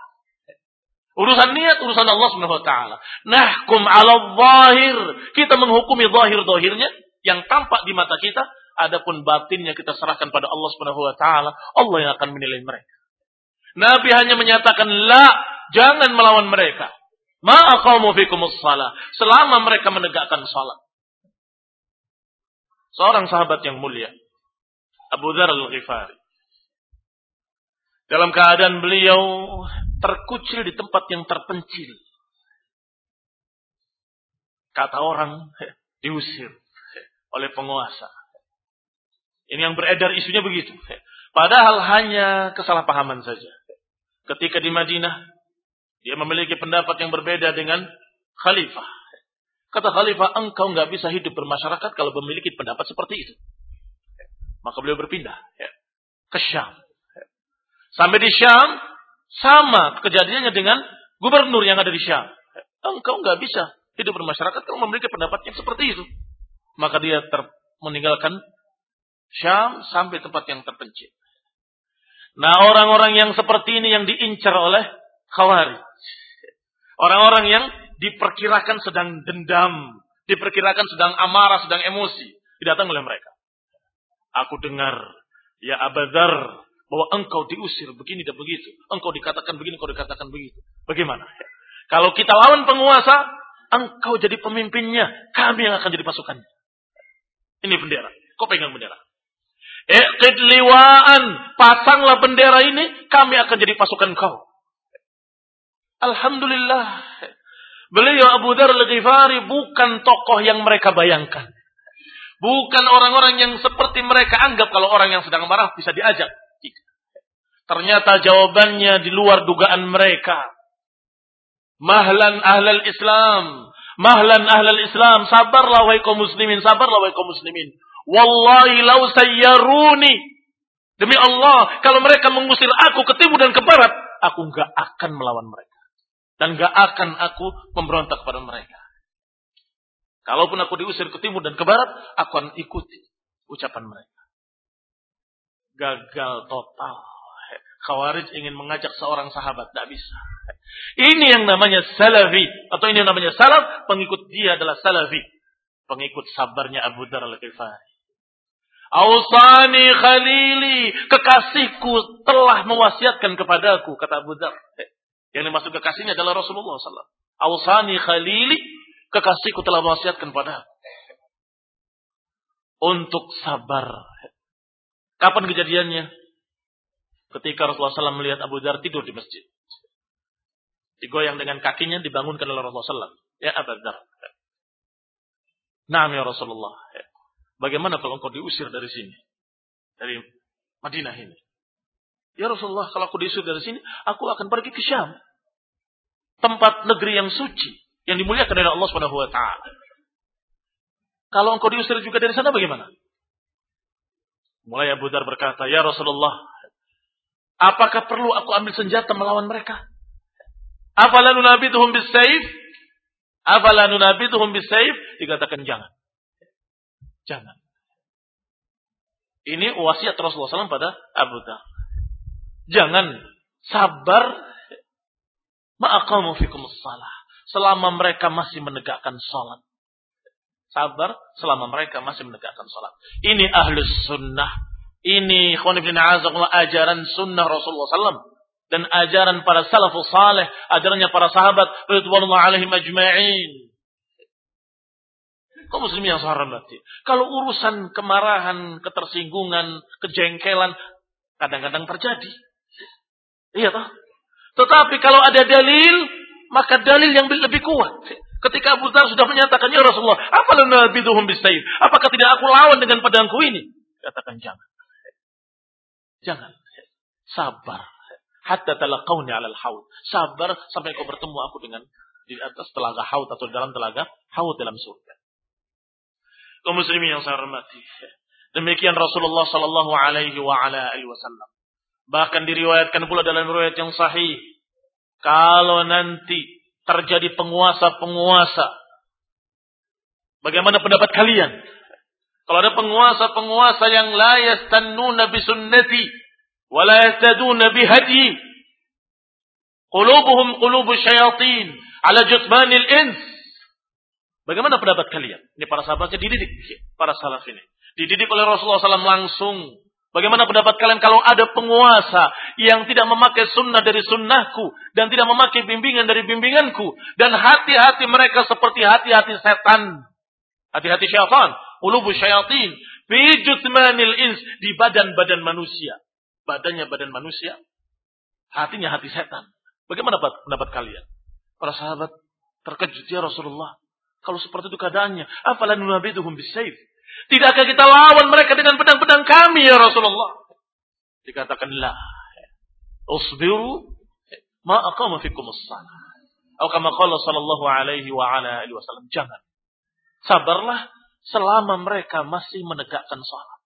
Urusan niat, urusan Allah Subhanahu wa taala. Nahkum 'ala zahir. Kita menghukumi zahir-zahirnya yang tampak di mata kita, adapun batinnya kita serahkan pada Allah Subhanahu wa taala. Allah yang akan menilai mereka. Nabi hanya menyatakan la, jangan melawan mereka. Ma aqamu fikumus shalah, selama mereka menegakkan salat. Seorang sahabat yang mulia, Abu Dzar Al-Ghifari. Dalam keadaan beliau terkucil di tempat yang terpencil. Kata orang, diusir oleh penguasa. Ini yang beredar isunya begitu. Padahal hanya kesalahpahaman saja. Ketika di Madinah, dia memiliki pendapat yang berbeda dengan khalifah. Kata khalifah, engkau nggak bisa hidup bermasyarakat kalau memiliki pendapat seperti itu. Maka beliau berpindah ke Syam. Sampai di Syam, sama kejadiannya dengan gubernur yang ada di Syam. Engkau nggak bisa hidup bermasyarakat kalau memiliki pendapat yang seperti itu. Maka dia ter meninggalkan Syam sampai tempat yang terpencil. Nah orang-orang yang seperti ini yang diincar oleh Khawarij. Orang-orang yang diperkirakan sedang dendam. Diperkirakan sedang amarah, sedang emosi. Didatang oleh mereka. Aku dengar, ya Abadar, bahwa engkau diusir begini dan begitu. Engkau dikatakan begini, engkau dikatakan begitu. Bagaimana? Kalau kita lawan penguasa, engkau jadi pemimpinnya, kami yang akan jadi pasukannya. Ini bendera. Kau pegang bendera. Iqid liwaan, pasanglah bendera ini, kami akan jadi pasukan kau. Alhamdulillah. Beliau Abu Dhar al-Ghifari bukan tokoh yang mereka bayangkan. Bukan orang-orang yang seperti mereka anggap kalau orang yang sedang marah bisa diajak. Ternyata jawabannya di luar dugaan mereka. Mahlan ahlal Islam. Mahlan ahlal Islam. Sabarlah wahai kaum muslimin. Sabarlah wahai kaum muslimin. Wallahi lau sayyaruni. Demi Allah, kalau mereka mengusir aku ke timur dan ke barat, aku nggak akan melawan mereka. Dan nggak akan aku memberontak kepada mereka. Kalaupun aku diusir ke timur dan ke barat, aku akan ikuti ucapan mereka. Gagal total. Khawarij ingin mengajak seorang sahabat, tidak bisa. Ini yang namanya salafi atau ini yang namanya salaf, pengikut dia adalah salafi, pengikut sabarnya Abu Dar al-Ghifari. Ausani khalili, kekasihku telah mewasiatkan kepadaku, kata Abu Dar. Yang dimaksud kekasihnya adalah Rasulullah SAW. Ausani khalili, kekasihku telah mewasiatkan padaku. Untuk sabar. Kapan kejadiannya? ketika Rasulullah SAW melihat Abu Dhar tidur di masjid. Digoyang dengan kakinya dibangunkan oleh Rasulullah SAW. Ya Abu Dhar. Nah ya Rasulullah. Bagaimana kalau engkau diusir dari sini? Dari Madinah ini. Ya Rasulullah, kalau aku diusir dari sini, aku akan pergi ke Syam. Tempat negeri yang suci. Yang dimuliakan oleh Allah Subhanahu wa taala. Kalau engkau diusir juga dari sana bagaimana? Mulai Abu Dar berkata, "Ya Rasulullah, Apakah perlu aku ambil senjata melawan mereka? Afalan nabituhum bisayf? Afala nunabituhum bisayf? Dikatakan jangan. Jangan. Ini wasiat Rasulullah SAW pada Abu Dhar. Jangan sabar ma'aqamu fikum salah. Selama mereka masih menegakkan salat. Sabar selama mereka masih menegakkan salat. Ini ahlus sunnah. Ini khonibin ajaran sunnah Rasulullah SAW dan ajaran para salafus saleh, ajarannya para sahabat radhiyallahu alaihim ajma'in. Kau muslim yang saya. Kalau urusan kemarahan, ketersinggungan, kejengkelan kadang-kadang terjadi. Iya toh? Tetapi kalau ada dalil, maka dalil yang lebih kuat. Ketika Abu Dhar sudah menyatakan, Ya Rasulullah, apa nabiduhum bisayf? Apakah tidak aku lawan dengan pedangku ini? Katakan jangan. Jangan. Sabar hatta talaqawni 'alal haud. Sabar sampai kau bertemu aku dengan di atas telaga haud atau dalam telaga haud dalam surga. Kaum muslimin yang saya hormati. Demikian Rasulullah sallallahu alaihi wa ala alihi wasallam. Bahkan diriwayatkan pula dalam riwayat yang sahih. Kalau nanti terjadi penguasa-penguasa. Bagaimana pendapat kalian? Kalau ada penguasa-penguasa yang la yastannuna bi sunnati wa la yastaduna bi hadyi. Qulubuhum qulubu syayatin ala jutmanil ins. Bagaimana pendapat kalian? Ini para sahabatnya dididik para salaf ini. Dididik oleh Rasulullah SAW langsung Bagaimana pendapat kalian kalau ada penguasa yang tidak memakai sunnah dari sunnahku dan tidak memakai bimbingan dari bimbinganku dan hati-hati mereka seperti hati-hati setan, hati-hati syaitan, ulubu syayatin, bijutmanil ins di badan-badan manusia badannya badan manusia, hatinya hati setan. Bagaimana pendapat kalian? Para sahabat terkejut ya Rasulullah. Kalau seperti itu keadaannya, apalah nunabiduhum bisayf? Tidakkah kita lawan mereka dengan pedang-pedang kami ya Rasulullah? Dikatakan la. Usbiru ma aqama fikum as-salah. Atau kama qala sallallahu alaihi wa ala alihi wasallam. Jangan. Sabarlah selama mereka masih menegakkan salat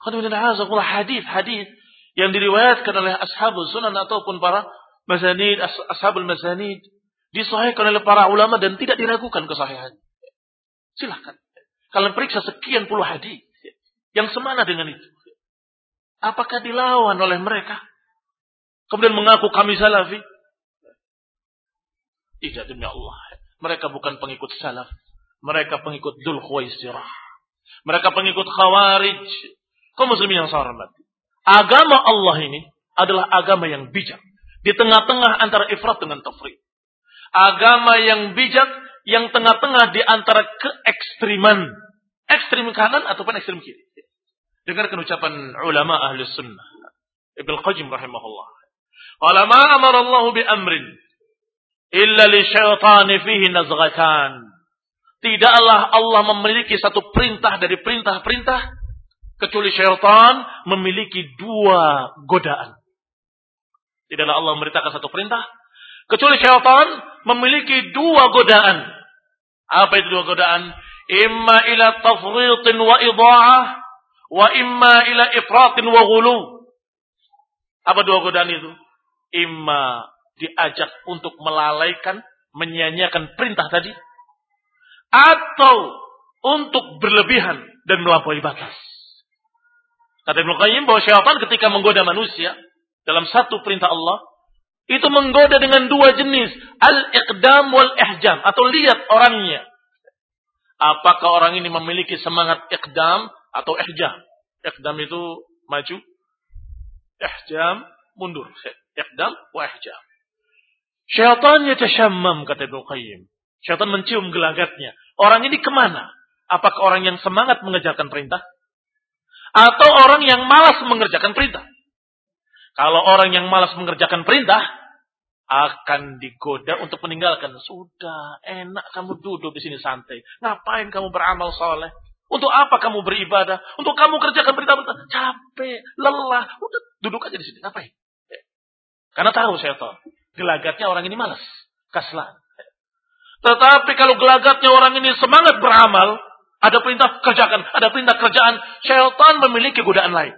hadis hadis yang diriwayatkan oleh ashabul sunan ataupun para mazanid ashabul mazanid disahihkan oleh para ulama dan tidak diragukan kesahihan. Silahkan. Kalian periksa sekian puluh hadis yang semana dengan itu. Apakah dilawan oleh mereka? Kemudian mengaku kami salafi? Tidak demi Allah. Mereka bukan pengikut salaf. Mereka pengikut Dul Khuwaisirah. Mereka pengikut Khawarij. Kau muslimin yang saya hormati. Agama Allah ini adalah agama yang bijak. Di tengah-tengah antara ifrat dengan tafrid. Agama yang bijak yang tengah-tengah di antara keekstriman. Ekstrim kanan ataupun ekstrim kiri. Dengarkan ucapan ulama ahli sunnah. Ibn Qajim rahimahullah. Walama amar Allah bi amrin. Illa li syaitani fihi nazghatan. Tidaklah Allah memiliki satu perintah dari perintah-perintah Kecuali syaitan memiliki dua godaan. Tidaklah Allah memberitakan satu perintah. Kecuali syaitan memiliki dua godaan. Apa itu dua godaan? Imma ila tafritin wa idha'ah. Wa imma ila ifratin wa gulu. Apa dua godaan itu? Imma diajak untuk melalaikan, menyanyiakan perintah tadi. Atau untuk berlebihan dan melampaui batas. Kata Ibnu Qayyim bahwa syaitan ketika menggoda manusia dalam satu perintah Allah itu menggoda dengan dua jenis, al-iqdam wal ihjam atau lihat orangnya. Apakah orang ini memiliki semangat iqdam atau ihjam? Iqdam itu maju, ihjam mundur. Iqdam wa ihjam. Syaitan yatashammam kata Ibnu Qayyim. Syaitan mencium gelagatnya. Orang ini ke mana? Apakah orang yang semangat mengejarkan perintah? atau orang yang malas mengerjakan perintah. Kalau orang yang malas mengerjakan perintah akan digoda untuk meninggalkan. Sudah, enak kamu duduk di sini santai. Ngapain kamu beramal soleh? Untuk apa kamu beribadah? Untuk kamu kerjakan perintah-perintah. Capek, lelah. Udah duduk aja di sini. Ngapain? Karena tahu tahu. Gelagatnya orang ini malas. Kaslan. Tetapi kalau gelagatnya orang ini semangat beramal. Ada perintah kerjakan, ada perintah kerjaan. Syaitan memiliki godaan lain.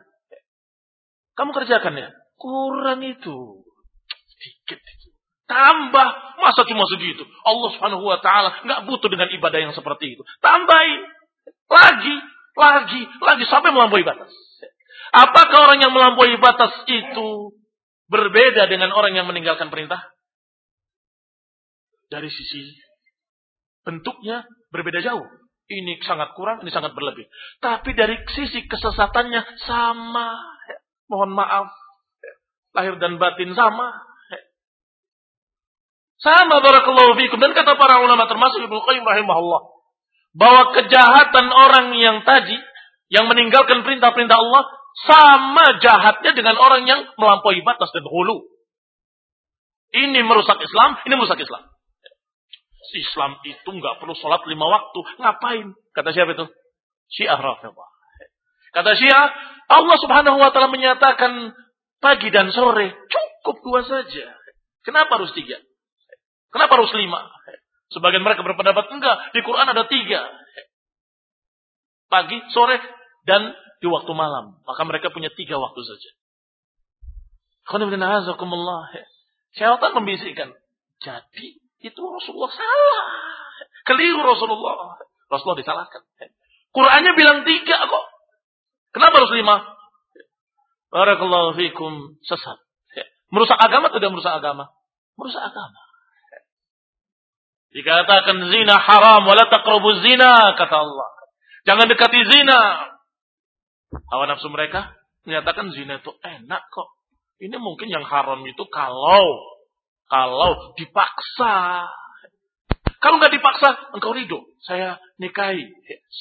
Kamu kerjakan ya? Kurang itu. Sedikit. Tambah. Masa cuma segitu? Allah subhanahu wa ta'ala nggak butuh dengan ibadah yang seperti itu. Tambahin. Lagi, lagi, lagi sampai melampaui batas. Apakah orang yang melampaui batas itu berbeda dengan orang yang meninggalkan perintah? Dari sisi bentuknya berbeda jauh. Ini sangat kurang, ini sangat berlebih. Tapi dari sisi kesesatannya sama. Mohon maaf. Lahir dan batin sama. Sama barakallahu fikum. Dan kata para ulama termasuk Ibnu Qayyim rahimahullah. Bahwa kejahatan orang yang tadi. Yang meninggalkan perintah-perintah Allah. Sama jahatnya dengan orang yang melampaui batas dan hulu. Ini merusak Islam, ini merusak Islam. Islam itu nggak perlu sholat lima waktu. Ngapain? Kata siapa itu? Syiah Rafidah. Kata Syiah, Allah subhanahu wa ta'ala menyatakan pagi dan sore. Cukup dua saja. Kenapa harus tiga? Kenapa harus lima? Sebagian mereka berpendapat enggak. Di Quran ada tiga. Pagi, sore, dan di waktu malam. Maka mereka punya tiga waktu saja. Syaitan membisikkan. Jadi itu Rasulullah salah. Keliru Rasulullah. Rasulullah disalahkan. Qurannya bilang tiga kok. Kenapa harus lima? Barakallahu fikum sesat. Merusak agama atau tidak merusak agama? Merusak agama. Dikatakan zina haram, wala taqrabu zina, kata Allah. Jangan dekati zina. Hawa nafsu mereka menyatakan zina itu enak kok. Ini mungkin yang haram itu kalau kalau dipaksa. Kalau nggak dipaksa, engkau ridho. Saya nikahi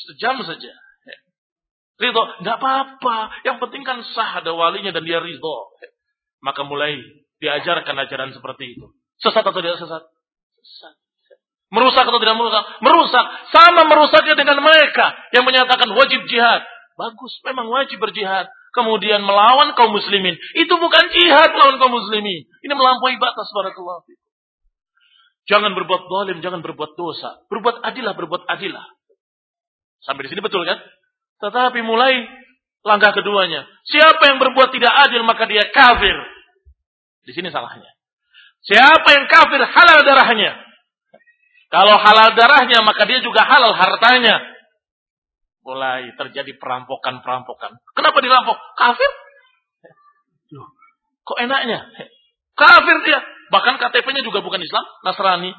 sejam saja. Ridho, nggak apa-apa. Yang penting kan sah ada walinya dan dia ridho. Maka mulai diajarkan ajaran seperti itu. Sesat atau tidak sesat? Sesat. Merusak atau tidak merusak? Merusak. Sama merusaknya dengan mereka yang menyatakan wajib jihad. Bagus, memang wajib berjihad. Kemudian melawan kaum muslimin. Itu bukan jihad melawan kaum muslimin. Ini melampaui batas barakallahu Jangan berbuat zalim, jangan berbuat dosa. Berbuat adilah, berbuat adilah. Sampai di sini betul kan? Tetapi mulai langkah keduanya. Siapa yang berbuat tidak adil maka dia kafir. Di sini salahnya. Siapa yang kafir halal darahnya. Kalau halal darahnya, maka dia juga halal hartanya. Mulai terjadi perampokan-perampokan. Kenapa dirampok? Kafir? Loh, kok enaknya? Kafir dia. Bahkan KTP-nya juga bukan Islam, Nasrani.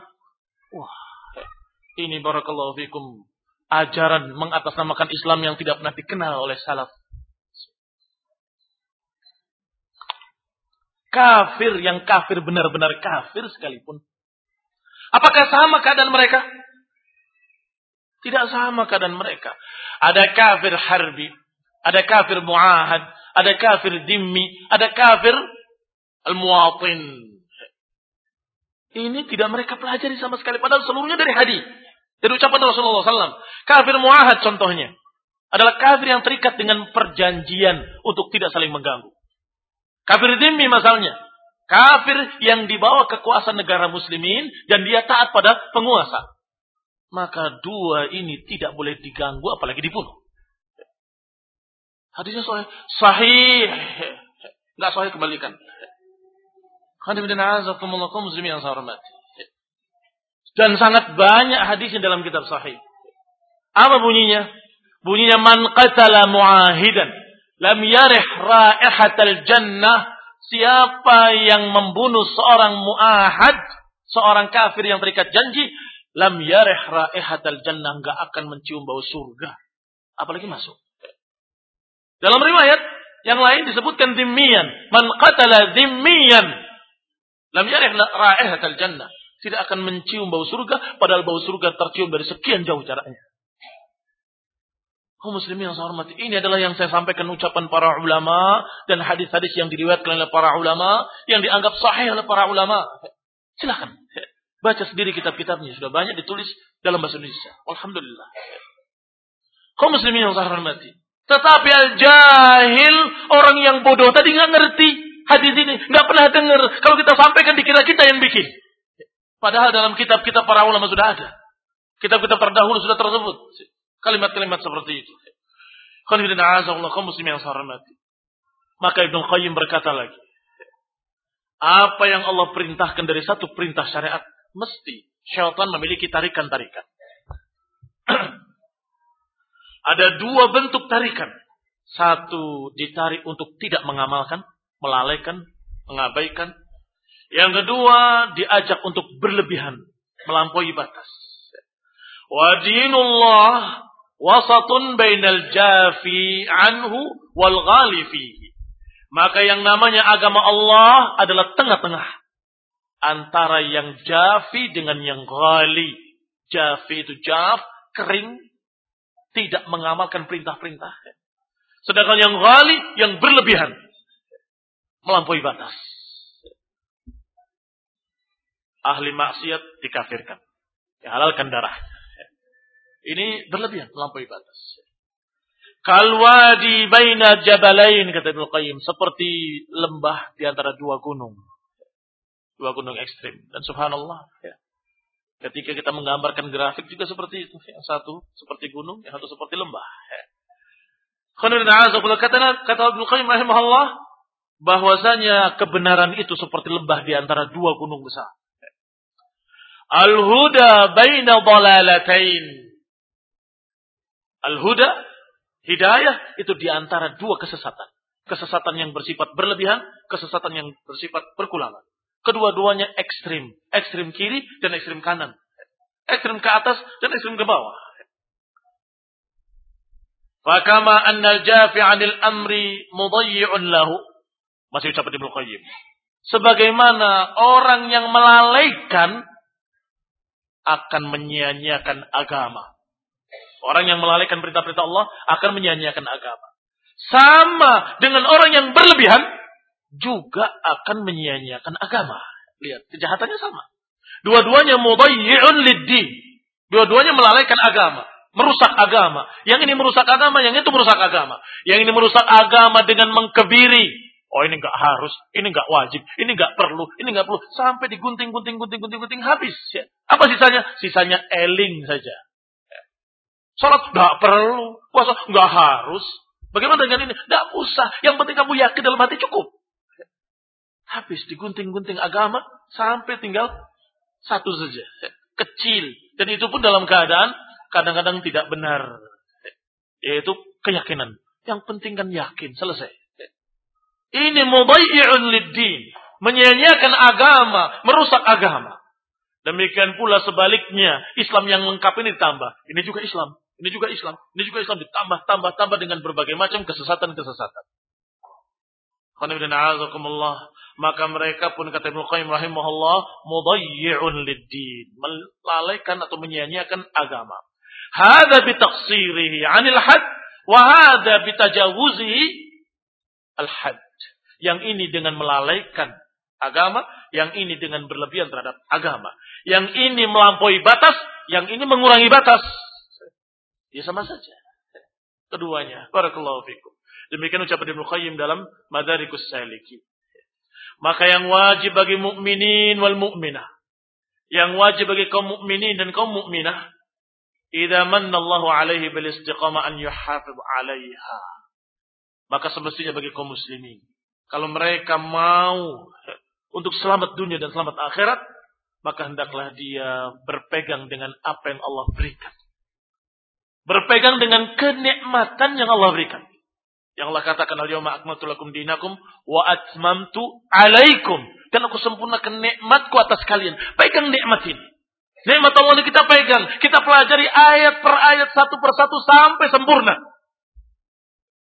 Wah, ini barakallahu fikum. Ajaran mengatasnamakan Islam yang tidak pernah dikenal oleh salaf. Kafir yang kafir benar-benar kafir sekalipun Apakah sama keadaan mereka? Tidak sama keadaan mereka. Ada kafir harbi, ada kafir muahad, ada kafir dimmi, ada kafir al-muwatin. Ini tidak mereka pelajari sama sekali. Padahal seluruhnya dari hadis. Dari ucapan Rasulullah SAW. Kafir muahad contohnya. Adalah kafir yang terikat dengan perjanjian untuk tidak saling mengganggu. Kafir dimmi masalahnya. Kafir yang dibawa kekuasaan negara muslimin dan dia taat pada penguasa. Maka dua ini tidak boleh diganggu apalagi dibunuh. Hadisnya sahih. Sahih. Enggak sahih hormati. Dan sangat banyak hadisnya dalam kitab sahih. Apa bunyinya? Bunyinya man qatala muahidan lam yarih raihatal jannah Siapa yang membunuh seorang mu'ahad, seorang kafir yang terikat janji, lam yarih raihatal jannah enggak akan mencium bau surga. Apalagi masuk. Dalam riwayat yang lain disebutkan zimmiyan, man qatala zimmiyan lam yarih raihatal jannah. Tidak akan mencium bau surga, padahal bau surga tercium dari sekian jauh jaraknya. Kaum muslimin yang saya hormati, ini adalah yang saya sampaikan ucapan para ulama dan hadis-hadis yang diriwayatkan oleh para ulama yang dianggap sahih oleh para ulama. Silahkan baca sendiri kitab-kitabnya sudah banyak ditulis dalam bahasa Indonesia. Alhamdulillah. Kaum muslimin yang saya hormati. Tetapi al-jahil, orang yang bodoh tadi nggak ngerti hadis ini, nggak pernah dengar. Kalau kita sampaikan dikira kita yang bikin. Padahal dalam kitab-kitab para ulama sudah ada. Kitab-kitab terdahulu sudah tersebut. Kalimat-kalimat seperti itu. Khalifidina azallah kaum muslim yang saya hormati. Maka Ibnu Qayyim berkata lagi. Apa yang Allah perintahkan dari satu perintah syariat, mesti syaitan memiliki tarikan-tarikan. Ada dua bentuk tarikan. Satu ditarik untuk tidak mengamalkan, melalaikan, mengabaikan. Yang kedua diajak untuk berlebihan, melampaui batas. Wa dinullah wasatun bainal jafi anhu wal ghali. Maka yang namanya agama Allah adalah tengah-tengah. Antara yang jafi dengan yang ghali. Jafi itu jaf, kering, tidak mengamalkan perintah-perintah. Sedangkan yang ghali, yang berlebihan. Melampaui batas. Ahli maksiat dikafirkan. Dihalalkan darah. Ini berlebihan, melampaui batas. Kalwadi baina jabalain kata Ibnu Qayyim, seperti lembah di antara dua gunung. Dua gunung ekstrim. Dan subhanallah, ya. Ketika kita menggambarkan grafik juga seperti itu. Yang satu seperti gunung, yang satu seperti lembah. Ya. Kata, kata Ibnu Qayyim rahimahullah, bahwasanya kebenaran itu seperti lembah di antara dua gunung besar. Al-huda baina dalalatain. Al-huda Hidayah itu di antara dua kesesatan. Kesesatan yang bersifat berlebihan, kesesatan yang bersifat berkulangan. Kedua-duanya ekstrim. Ekstrim kiri dan ekstrim kanan. Ekstrim ke atas dan ekstrim ke bawah. Fakama annal jafi anil amri mudayyi'un lahu. Masih ucapan Ibnu Qayyim. Sebagaimana orang yang melalaikan akan menyia-nyiakan agama. Orang yang melalaikan perintah-perintah Allah akan menyanyiakan agama. Sama dengan orang yang berlebihan juga akan menyanyiakan agama. Lihat, kejahatannya sama. Dua-duanya mudayyi'un lid Dua-duanya melalaikan agama, merusak agama. Yang ini merusak agama, yang itu merusak agama. Yang ini merusak agama dengan mengkebiri. Oh ini nggak harus, ini nggak wajib, ini nggak perlu, ini nggak perlu. Sampai digunting, gunting, gunting, gunting, gunting, habis. Ya. Apa sisanya? Sisanya eling saja. Salat nggak perlu, puasa nggak harus. Bagaimana dengan ini? Nggak usah. Yang penting kamu yakin dalam hati cukup. Habis digunting-gunting agama sampai tinggal satu saja, kecil. Dan itu pun dalam keadaan kadang-kadang tidak benar, yaitu keyakinan. Yang penting kan yakin, selesai. Ini mudayyi'un lid-din, menyia-nyiakan agama, merusak agama. Demikian pula sebaliknya, Islam yang lengkap ini ditambah. Ini juga Islam. Ini juga Islam. Ini juga Islam ditambah, tambah, tambah dengan berbagai macam kesesatan-kesesatan. Maka mereka pun kata Ibnu Qayyim rahimahullah mudayyi'un lid-din, melalaikan atau menyia-nyiakan agama. Hada bitaqsirihi 'anil had wa hada bitajawuzihi al-had. Yang ini dengan melalaikan agama, yang ini dengan berlebihan terhadap agama. Yang ini melampaui batas, yang ini mengurangi batas. Ya sama saja. Keduanya. Barakallahu fikum. Demikian ucapan Ibnu Qayyim dalam Madarikus Saliki. Maka yang wajib bagi mukminin wal mukminah, yang wajib bagi kaum mukminin dan kaum mukminah, idza manna Allahu alaihi bil istiqamah an yuhafiz 'alaiha. Maka semestinya bagi kaum muslimin, kalau mereka mau untuk selamat dunia dan selamat akhirat, maka hendaklah dia berpegang dengan apa yang Allah berikan. Berpegang dengan kenikmatan yang Allah berikan. Yang Allah katakan al-yawma akmaltu lakum dinakum wa atmamtu alaikum. Dan aku sempurnakan nikmatku atas kalian. Pegang nikmat ini. Nikmat Allah ini kita pegang. Kita pelajari ayat per ayat satu per satu sampai sempurna.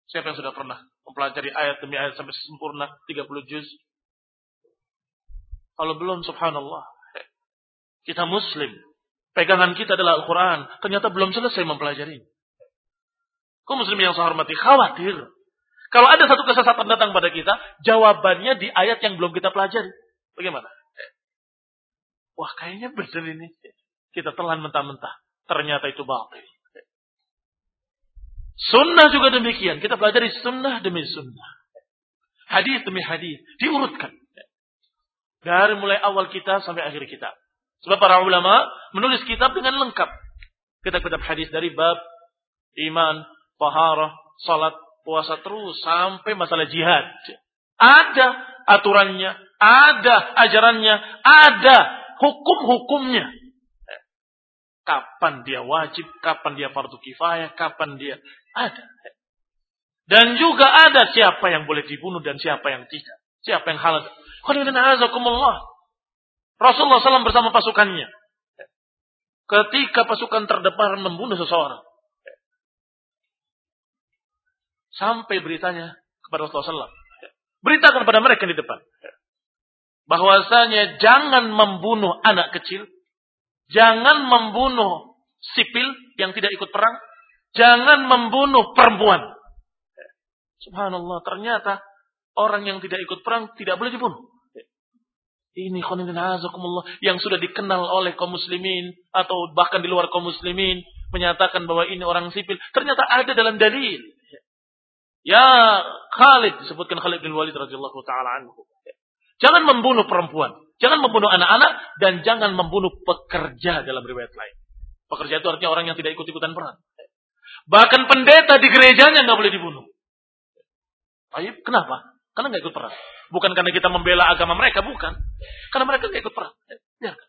Siapa yang sudah pernah mempelajari ayat demi ayat sampai sempurna 30 juz? Kalau belum subhanallah. Kita muslim. Pegangan kita adalah Al-Quran. Ternyata belum selesai mempelajari. Kau muslim yang saya hormati, khawatir. Kalau ada satu kesesatan datang pada kita, jawabannya di ayat yang belum kita pelajari. Bagaimana? Wah kayaknya benar ini. Kita telan mentah-mentah. Ternyata itu batil. Sunnah juga demikian. Kita pelajari sunnah demi sunnah. Hadis demi hadis. Diurutkan. Dari mulai awal kita sampai akhir kita. Sebab para ulama menulis kitab dengan lengkap. Kitab-kitab hadis dari bab iman, paharah, salat, puasa terus sampai masalah jihad. Ada aturannya, ada ajarannya, ada hukum-hukumnya. Kapan dia wajib, kapan dia fardu kifayah, kapan dia ada. Dan juga ada siapa yang boleh dibunuh dan siapa yang tidak. Siapa yang halal. Rasulullah SAW bersama pasukannya. Ketika pasukan terdepan membunuh seseorang. Sampai beritanya kepada Rasulullah SAW. Beritakan kepada mereka di depan. Bahwasanya jangan membunuh anak kecil. Jangan membunuh sipil yang tidak ikut perang. Jangan membunuh perempuan. Subhanallah, ternyata orang yang tidak ikut perang tidak boleh dibunuh. Ini yang sudah dikenal oleh kaum muslimin atau bahkan di luar kaum muslimin menyatakan bahwa ini orang sipil. Ternyata ada dalam dalil. Ya Khalid disebutkan Khalid bin Walid radhiyallahu taala anhu. Jangan membunuh perempuan, jangan membunuh anak-anak dan jangan membunuh pekerja dalam riwayat lain. Pekerja itu artinya orang yang tidak ikut-ikutan perang. Bahkan pendeta di gerejanya nggak boleh dibunuh. Ayo, kenapa? Karena nggak ikut perang. Bukan karena kita membela agama mereka, bukan. Karena mereka nggak ikut perang. Biarkan.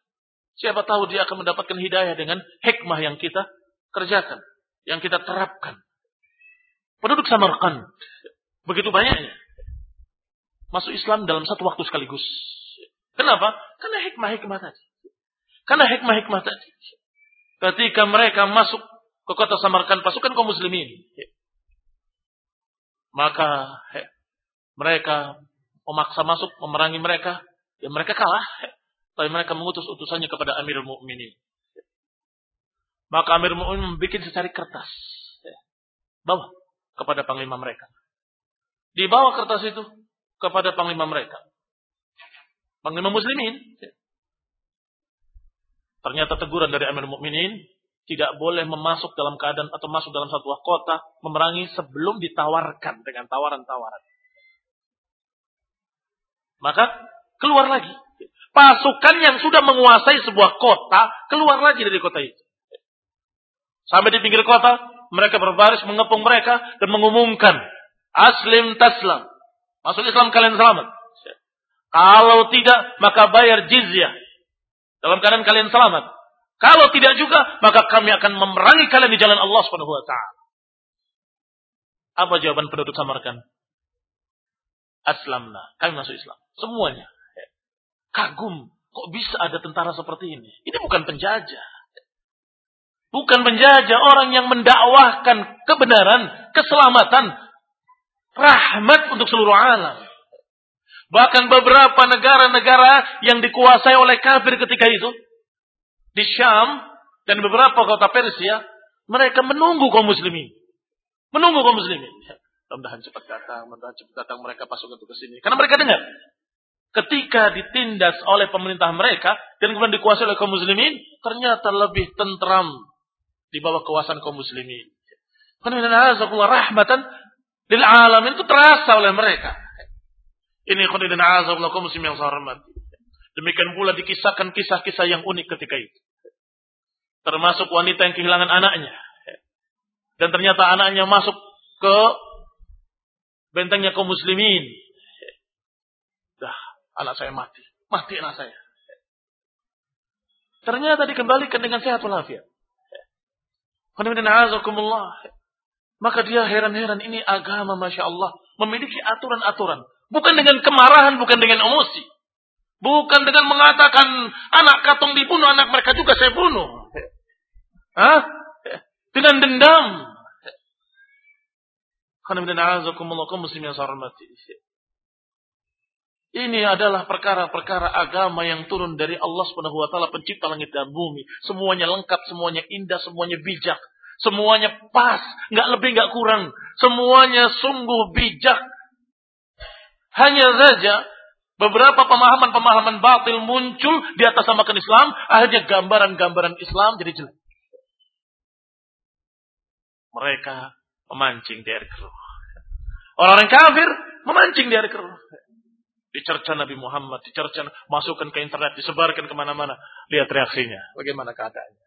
Siapa tahu dia akan mendapatkan hidayah dengan hikmah yang kita kerjakan, yang kita terapkan. Penduduk Samarkand begitu banyaknya masuk Islam dalam satu waktu sekaligus. Kenapa? Karena hikmah-hikmah tadi. Karena hikmah-hikmah tadi. Ketika mereka masuk ke kota Samarkand pasukan kaum muslimin, maka mereka memaksa masuk memerangi mereka, ya mereka kalah. Tapi mereka mengutus utusannya kepada Amirul Mukminin. Maka Amirul Mukminin membuat secari kertas, he, bawa kepada panglima mereka. Dibawa kertas itu kepada panglima mereka. Panglima muslimin. Ternyata teguran dari Amirul Mukminin tidak boleh memasuk dalam keadaan atau masuk dalam satu kota memerangi sebelum ditawarkan dengan tawaran-tawaran. Maka keluar lagi. Pasukan yang sudah menguasai sebuah kota keluar lagi dari kota itu. Sampai di pinggir kota, mereka berbaris mengepung mereka dan mengumumkan, Aslim taslam. Masuk Islam kalian selamat. Kalau tidak, maka bayar jizyah. Dalam keadaan kalian selamat. Kalau tidak juga, maka kami akan memerangi kalian di jalan Allah Subhanahu wa taala. Apa jawaban penduduk Samarkand? Aslamna. Kami masuk Islam. Semuanya. Kagum. Kok bisa ada tentara seperti ini? Ini bukan penjajah. Bukan penjajah. Orang yang mendakwahkan kebenaran, keselamatan, rahmat untuk seluruh alam. Bahkan beberapa negara-negara yang dikuasai oleh kafir ketika itu di Syam dan beberapa kota Persia, mereka menunggu kaum muslimin. Menunggu kaum muslimin. Mudah-mudahan cepat datang, mudah-mudahan cepat datang mereka pasukan itu ke sini. Karena mereka dengar. Ketika ditindas oleh pemerintah mereka dan kemudian dikuasai oleh kaum muslimin, ternyata lebih tentram di bawah kekuasaan kaum muslimin. Karena rahmatan lil alamin itu terasa oleh mereka. Ini khonidin azabullah kaum muslim yang saya hormati. Demikian pula dikisahkan kisah-kisah yang unik ketika itu. Termasuk wanita yang kehilangan anaknya. Dan ternyata anaknya masuk ke bentengnya kaum muslimin. Dah, anak saya mati. Mati anak saya. Ternyata dikembalikan dengan sehat walafiat. Maka dia heran-heran ini agama Masya Allah. Memiliki aturan-aturan. Bukan dengan kemarahan, bukan dengan emosi. Bukan dengan mengatakan anak katong dibunuh, anak mereka juga saya bunuh. Hah? Dengan dendam. Ini adalah perkara-perkara agama yang turun dari Allah Subhanahu wa taala pencipta langit dan bumi. Semuanya lengkap, semuanya indah, semuanya bijak, semuanya pas, nggak lebih nggak kurang. Semuanya sungguh bijak. Hanya saja beberapa pemahaman-pemahaman batil muncul di atas samakan Islam, akhirnya gambaran-gambaran Islam jadi jelek mereka memancing di air keruh. Orang-orang kafir memancing di air keruh. Dicerca Nabi Muhammad, dicerca, masukkan ke internet, disebarkan ke mana-mana. Lihat reaksinya, bagaimana keadaannya.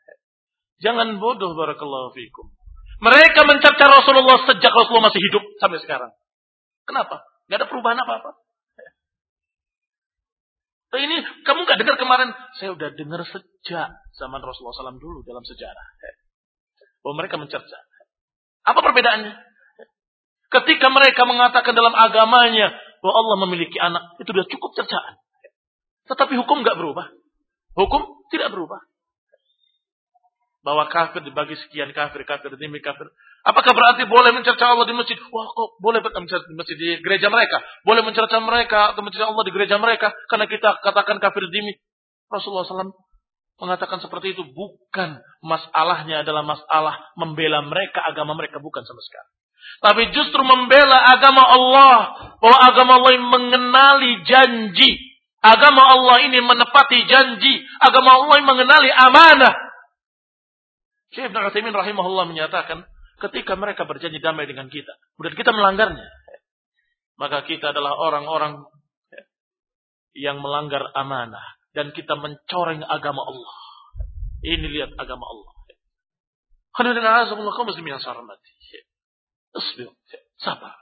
Jangan bodoh, barakallahu fikum. Mereka mencerca Rasulullah sejak Rasulullah masih hidup sampai sekarang. Kenapa? Gak ada perubahan apa-apa. Ini kamu nggak dengar kemarin? Saya udah dengar sejak zaman Rasulullah SAW dulu dalam sejarah. Bahwa mereka mencerca. Apa perbedaannya? Ketika mereka mengatakan dalam agamanya bahwa Allah memiliki anak, itu sudah cukup cercaan. Tetapi hukum nggak berubah. Hukum tidak berubah. Bahwa kafir dibagi sekian kafir, kafir demi kafir. Apakah berarti boleh mencerca Allah di masjid? Wah kok boleh mencerca di masjid di gereja mereka? Boleh mencerca mereka atau mencerca Allah di gereja mereka? Karena kita katakan kafir demi. Rasulullah SAW mengatakan seperti itu. Bukan masalahnya adalah masalah membela mereka, agama mereka. Bukan sama sekali. Tapi justru membela agama Allah. Bahwa agama Allah yang mengenali janji. Agama Allah ini menepati janji. Agama Allah yang mengenali amanah. Syekh Ibn Uthaymin rahimahullah menyatakan, ketika mereka berjanji damai dengan kita, kemudian kita melanggarnya, maka kita adalah orang-orang yang melanggar amanah dan kita mencoreng agama Allah. Ini lihat agama Allah. Sabar.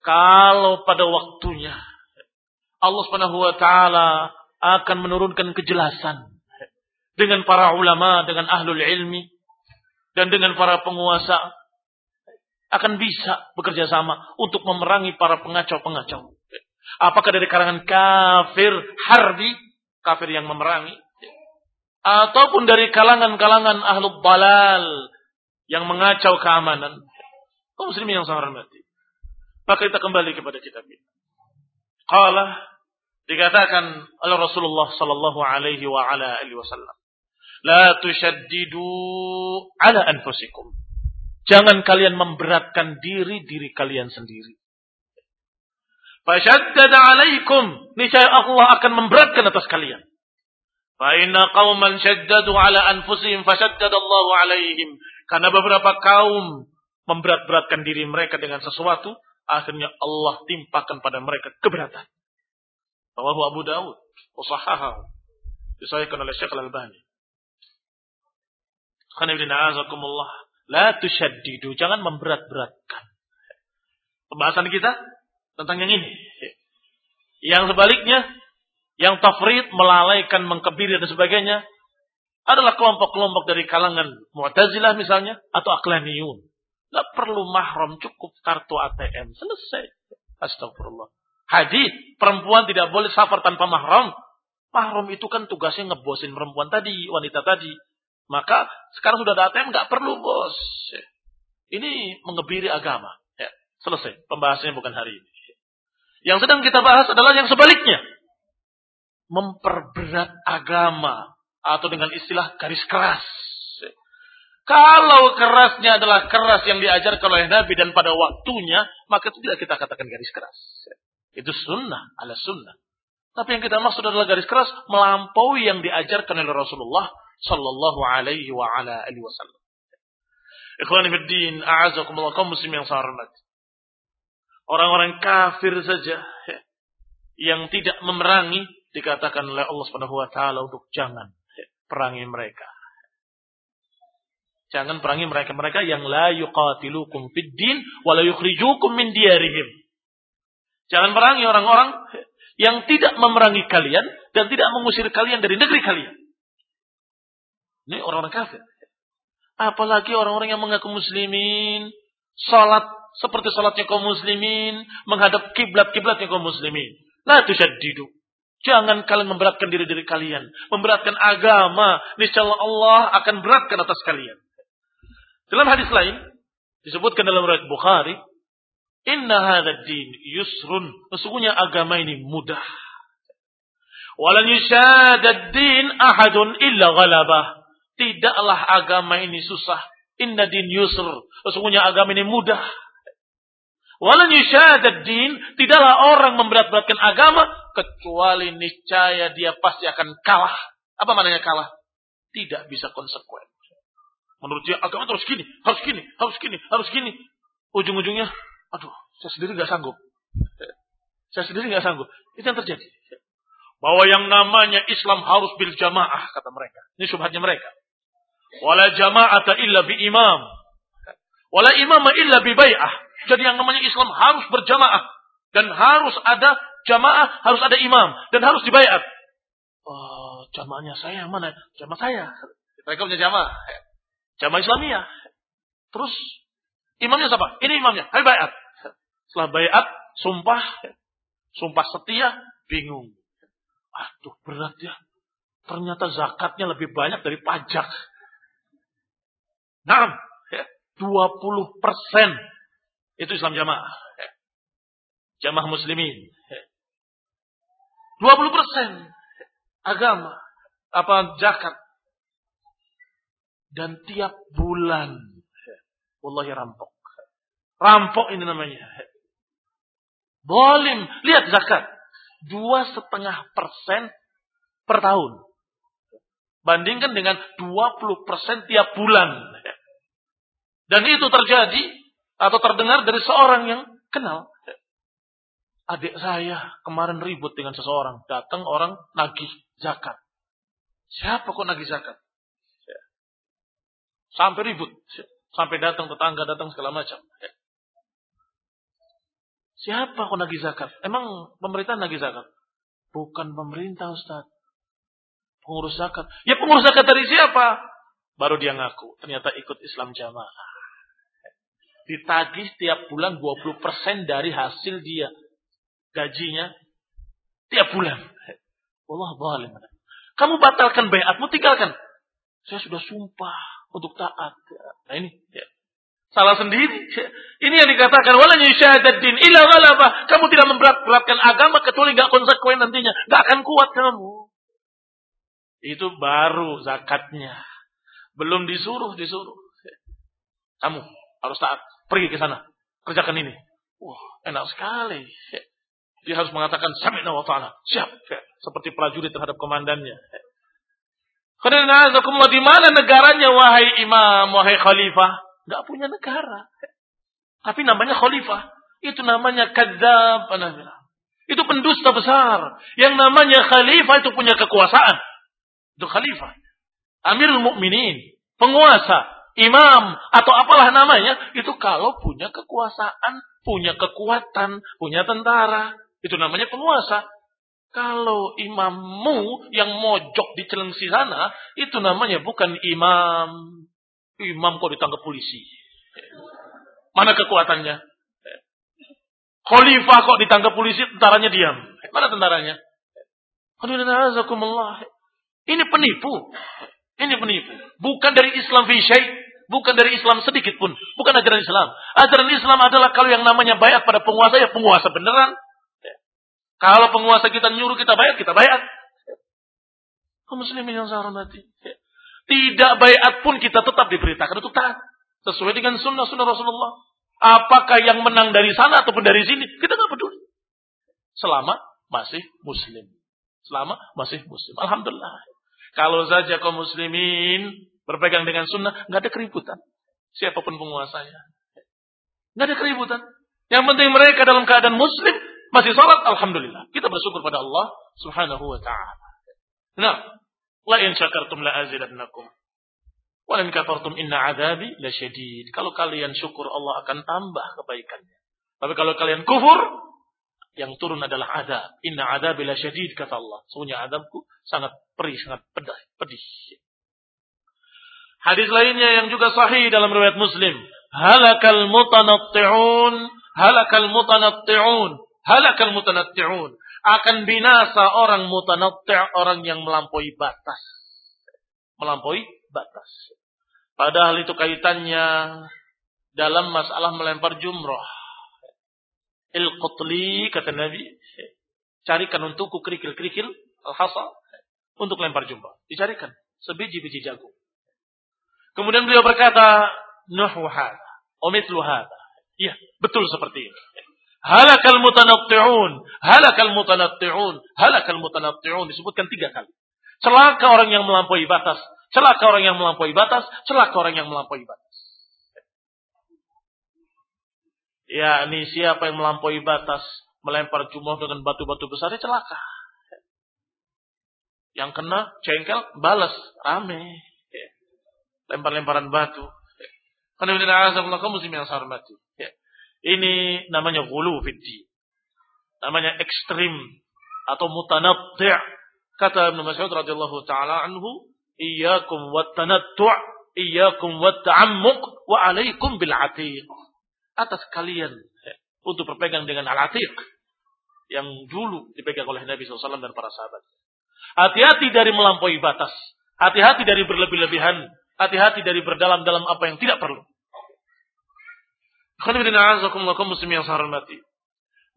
Kalau pada waktunya Allah Subhanahu wa taala akan menurunkan kejelasan dengan para ulama, dengan ahlul ilmi dan dengan para penguasa akan bisa bekerja sama untuk memerangi para pengacau-pengacau. Apakah dari kalangan kafir harbi, kafir yang memerangi, ataupun dari kalangan-kalangan ahlul balal yang mengacau keamanan. Kaum muslimin yang sangat hormati. Maka kita kembali kepada kitab ini. Qala dikatakan oleh Rasulullah sallallahu alaihi wa ala alihi wasallam, "La tushaddidu ala anfusikum." Jangan kalian memberatkan diri-diri kalian sendiri. Fashaddada alaikum. Niscaya Allah akan memberatkan atas kalian. Fa inna qauman shaddadu ala anfusihim fashaddada Allahu alaihim. Karena beberapa kaum memberat-beratkan diri mereka dengan sesuatu, akhirnya Allah timpakan pada mereka keberatan. Rawahu Abu Dawud, usahaha, disahihkan oleh Syekh Al-Albani. Qanibina azakumullah. La tushaddidu. Jangan memberat-beratkan. Pembahasan kita tentang yang ini. Yang sebaliknya, yang tafrid, melalaikan, mengkebiri dan sebagainya, adalah kelompok-kelompok dari kalangan Mu'tazilah misalnya, atau Aklaniyun. Tidak perlu mahram, cukup kartu ATM. Selesai. Astagfirullah. Hadis, perempuan tidak boleh safar tanpa mahram. Mahram itu kan tugasnya ngebosin perempuan tadi, wanita tadi. Maka sekarang sudah ada ATM, nggak perlu bos. Ini mengebiri agama. Ya, selesai. Pembahasannya bukan hari ini. Yang sedang kita bahas adalah yang sebaliknya. Memperberat agama. Atau dengan istilah garis keras. Kalau kerasnya adalah keras yang diajarkan oleh Nabi dan pada waktunya, maka itu tidak kita katakan garis keras. Itu sunnah, ala sunnah. Tapi yang kita maksud adalah garis keras melampaui yang diajarkan oleh Rasulullah sallallahu alaihi wa ala alihi wasallam. Ikhwani fiddin, a'azakumullah kaum muslim yang hormat. Orang-orang kafir saja yang tidak memerangi dikatakan oleh Allah Subhanahu wa taala untuk jangan perangi mereka. Jangan perangi mereka-mereka yang la yuqatilukum fid din wa la yukhrijukum min diyarihim. Jangan perangi orang-orang yang tidak memerangi kalian dan tidak mengusir kalian dari negeri kalian. Ini orang-orang kafir. Apalagi orang-orang yang mengaku muslimin, salat seperti salatnya kaum muslimin, menghadap kiblat-kiblatnya kaum muslimin. La tusyaddidu. Jangan kalian memberatkan diri diri kalian, memberatkan agama. Niscaya Allah akan beratkan atas kalian. Dalam hadis lain disebutkan dalam riwayat Bukhari, "Inna hadzal din yusrun." Sesungguhnya agama ini mudah. Walan yushadad din ahadun illa ghalabah. Tidaklah agama ini susah. Inna din yusr. Sesungguhnya agama ini mudah. Walan yushadad din. Tidaklah orang memberat-beratkan agama. Kecuali niscaya dia pasti akan kalah. Apa maknanya kalah? Tidak bisa konsekuen. Menurut dia agama harus gini, harus gini, harus gini, harus gini. Ujung-ujungnya, aduh, saya sendiri nggak sanggup. Saya sendiri nggak sanggup. Itu yang terjadi. Bahwa yang namanya Islam harus bil jamaah, kata mereka. Ini subhatnya mereka. Wala jama'ata illa bi imam. Wala imama illa bi bay'ah. Jadi yang namanya Islam harus berjamaah. Dan harus ada jamaah, harus ada imam. Dan harus dibayat. Oh, jamaahnya saya mana? Jamaah saya. Mereka punya jamaah. Jamaah Islamiyah. Terus imamnya siapa? Ini imamnya. Hai bayat. Setelah bayat, sumpah. Sumpah setia, bingung. Aduh berat ya. Ternyata zakatnya lebih banyak dari pajak. Nah, 20 persen. Itu Islam jamaah. Jamaah muslimin. 20 persen agama. Apa zakat. Dan tiap bulan. Wallahi rampok. Rampok ini namanya. Bolim. Lihat zakat. Dua setengah persen per tahun. Bandingkan dengan 20 persen tiap bulan. Dan itu terjadi atau terdengar dari seorang yang kenal. Adik saya kemarin ribut dengan seseorang. Datang orang nagih zakat. Siapa kok nagih zakat? Sampai ribut. Sampai datang tetangga, datang segala macam. Siapa kok nagih zakat? Emang pemerintah nagih zakat? Bukan pemerintah Ustaz. Pengurus zakat. Ya pengurus zakat dari siapa? Baru dia ngaku. Ternyata ikut Islam jamaah ditagih tiap bulan 20% dari hasil dia gajinya tiap bulan. Allah zalim. Kamu batalkan bayatmu tinggalkan. Saya sudah sumpah untuk taat. Nah ini ya. salah sendiri. Ini yang dikatakan wala yusyadaddin illa ghalaba. Kamu tidak memberat-beratkan agama kecuali nggak konsekuen nantinya. Nggak akan kuat kamu. Itu baru zakatnya. Belum disuruh disuruh. Kamu harus taat. Pergi ke sana. Kerjakan ini. Wah, enak sekali. Dia harus mengatakan sami'na wa ta'ala. Siap. Seperti prajurit terhadap komandannya. Karena di mana negaranya wahai imam, wahai khalifah? Gak punya negara. Tapi namanya khalifah. Itu namanya kadzab. Itu pendusta besar. Yang namanya khalifah itu punya kekuasaan. Itu khalifah. Amirul Mukminin, penguasa, imam atau apalah namanya, itu kalau punya kekuasaan, punya kekuatan, punya tentara, itu namanya penguasa. Kalau imammu yang mojok di celengsi sana, itu namanya bukan imam. Imam kok ditangkap polisi. Mana kekuatannya? Khalifah kok ditangkap polisi, tentaranya diam. Mana tentaranya? Ini penipu. Ini penipu. Bukan dari Islam fi Bukan dari Islam sedikit pun. Bukan ajaran Islam. Ajaran Islam adalah kalau yang namanya bayat pada penguasa, ya penguasa beneran. Ya. Kalau penguasa kita nyuruh kita bayat, kita bayat. Ya. muslimin yang saya hormati. Ya. Tidak bayat pun kita tetap diberitakan untuk taat. Sesuai dengan sunnah-sunnah Rasulullah. Apakah yang menang dari sana ataupun dari sini, kita nggak peduli. Selama masih muslim. Selama masih muslim. Alhamdulillah. Kalau saja kaum muslimin berpegang dengan sunnah, nggak ada keributan. Siapa pun penguasanya. Nggak ada keributan. Yang penting mereka dalam keadaan muslim, masih sholat, Alhamdulillah. Kita bersyukur pada Allah subhanahu wa ta'ala. Nah, la in syakartum la azidannakum. Wa in kafartum inna adabi la syadid. Kalau kalian syukur Allah akan tambah kebaikannya. Tapi kalau kalian kufur, yang turun adalah adab. Inna adabi la syadid kata Allah. Semuanya adabku sangat perih, sangat pedih. pedih. Hadis lainnya yang juga sahih dalam riwayat Muslim. Halakal mutanatti'un, halakal mutanatti'un, halakal mutanatti'un. Akan binasa orang mutanatti' orang yang melampaui batas. Melampaui batas. Padahal itu kaitannya dalam masalah melempar jumroh. Il-qutli, kata Nabi, carikan untukku kerikil-kerikil, al-hasa, untuk lempar jumroh. Dicarikan, sebiji-biji jagung. Kemudian beliau berkata, Nuhu hadha, omithlu hadha. Iya, betul seperti ini. Halakal mutanatti'un, halakal mutanatti'un, halakal mutanatti'un. Disebutkan tiga kali. Celaka orang yang melampaui batas, celaka orang yang melampaui batas, celaka orang yang melampaui batas. Ya, ini siapa yang melampaui batas, melempar jumlah dengan batu-batu besar, celaka. Yang kena jengkel, balas, rame lempar-lemparan batu. Muslim yang saya hormati. Ya. Ini namanya gulu fiddi. Namanya ekstrim atau mutanatti' Kata Ibnu Mas'ud radhiyallahu taala anhu, "Iyyakum wat-tanattu', iyyakum wat-ta'ammuq, wa 'alaikum bil 'atiq." Atas kalian untuk berpegang dengan al-'atiq yang dulu dipegang oleh Nabi SAW dan para sahabat. Hati-hati dari melampaui batas. Hati-hati dari berlebih-lebihan. Hati-hati dari berdalam dalam apa yang tidak perlu.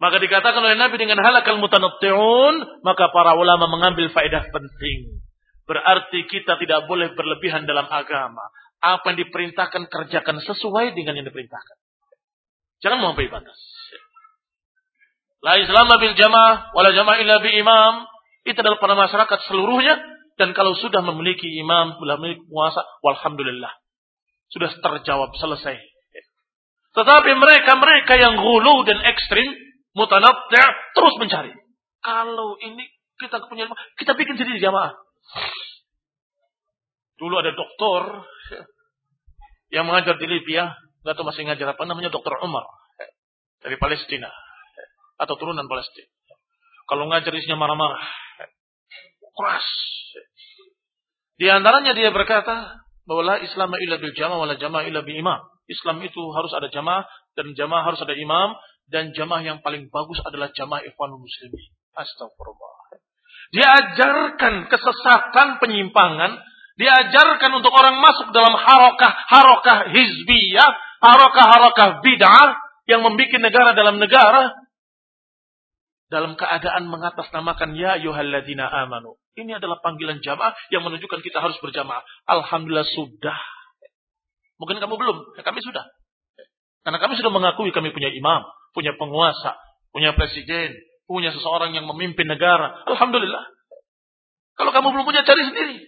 Maka dikatakan oleh Nabi dengan halakal mutanatti'un, maka para ulama mengambil faedah penting. Berarti kita tidak boleh berlebihan dalam agama. Apa yang diperintahkan kerjakan sesuai dengan yang diperintahkan. Jangan melampaui batas. La Islam bil jamaah, wala jamaah illa bi imam. Itu adalah pada masyarakat seluruhnya. Dan kalau sudah memiliki imam, sudah memiliki puasa, walhamdulillah. Sudah terjawab, selesai. Tetapi mereka-mereka yang gulu dan ekstrim, mutanatti' terus mencari. Kalau ini kita punya kita bikin sendiri jamaah. Dulu ada doktor yang mengajar di Libya, nggak tahu masih ngajar apa namanya dokter Umar dari Palestina atau turunan Palestina. Kalau ngajar isinya marah-marah, keras. Di antaranya dia berkata bahwa la Islam illa bil jamaah wala jamaah illa bi imam. Islam itu harus ada jamaah dan jamaah harus ada imam dan jamaah yang paling bagus adalah jamaah ikhwan muslimin. Astagfirullah. Diajarkan kesesatan penyimpangan, diajarkan untuk orang masuk dalam harokah harokah hizbiyah, harokah harokah bid'ah yang membuat negara dalam negara dalam keadaan mengatasnamakan ya yuhalladina amanu. Ini adalah panggilan jamaah yang menunjukkan kita harus berjamaah. Alhamdulillah sudah. Mungkin kamu belum, ya kami sudah. Karena kami sudah mengakui kami punya imam, punya penguasa, punya presiden, punya seseorang yang memimpin negara. Alhamdulillah. Kalau kamu belum punya, cari sendiri.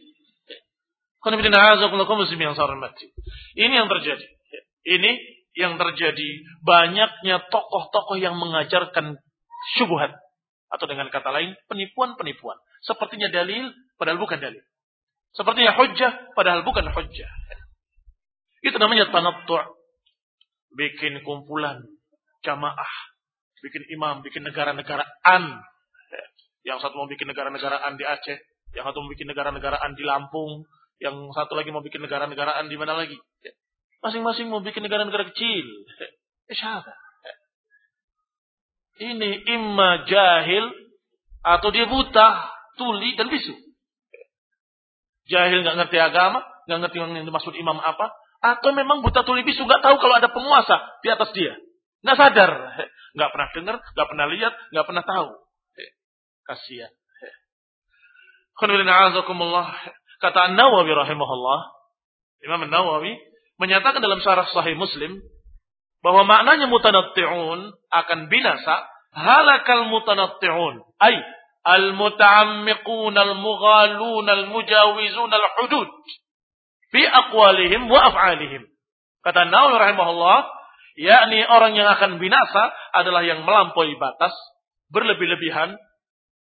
Ini yang terjadi. Ini yang terjadi. Banyaknya tokoh-tokoh yang mengajarkan syubhat. Atau dengan kata lain, penipuan-penipuan. Sepertinya dalil, padahal bukan dalil. Sepertinya hujjah, padahal bukan hujjah. Itu namanya tanattu' bikin kumpulan jamaah, bikin imam, bikin negara-negaraan. Yang satu mau bikin negara-negaraan di Aceh, yang satu mau bikin negara-negaraan di Lampung, yang satu lagi mau bikin negara-negaraan di mana lagi. Masing-masing mau bikin negara-negara kecil. Isyada. Ini imma jahil atau dia buta, tuli dan bisu. Jahil nggak ngerti agama, nggak ngerti yang dimaksud imam apa, atau memang buta tuli bisu nggak tahu kalau ada penguasa di atas dia. Nggak sadar. Nggak pernah dengar, nggak pernah lihat, nggak pernah tahu. Kasihan. Kata An-Nawawi rahimahullah. Imam An-Nawawi menyatakan dalam syarah sahih Muslim bahwa maknanya mutanatti'un akan binasa halakal mutanatti'un ay al muta'ammiqun al mughalun al mujawizun al hudud fi aqwalihim wa af'alihim. Kata Nawawi rahimahullah, yakni orang yang akan binasa adalah yang melampaui batas, berlebih-lebihan,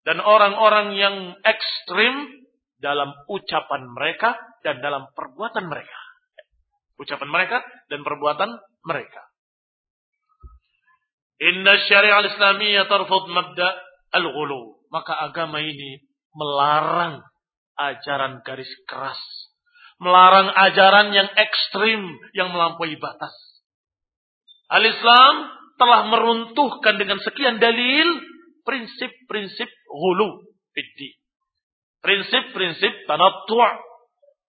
dan orang-orang yang ekstrim dalam ucapan mereka dan dalam perbuatan mereka. Ucapan mereka dan perbuatan mereka. Inna syariah al-islamiyah tarfud mabda al-ghulu. Maka agama ini melarang ajaran garis keras melarang ajaran yang ekstrim yang melampaui batas. Al-Islam telah meruntuhkan dengan sekian dalil prinsip-prinsip hulu fiddi. Prinsip-prinsip tanattu'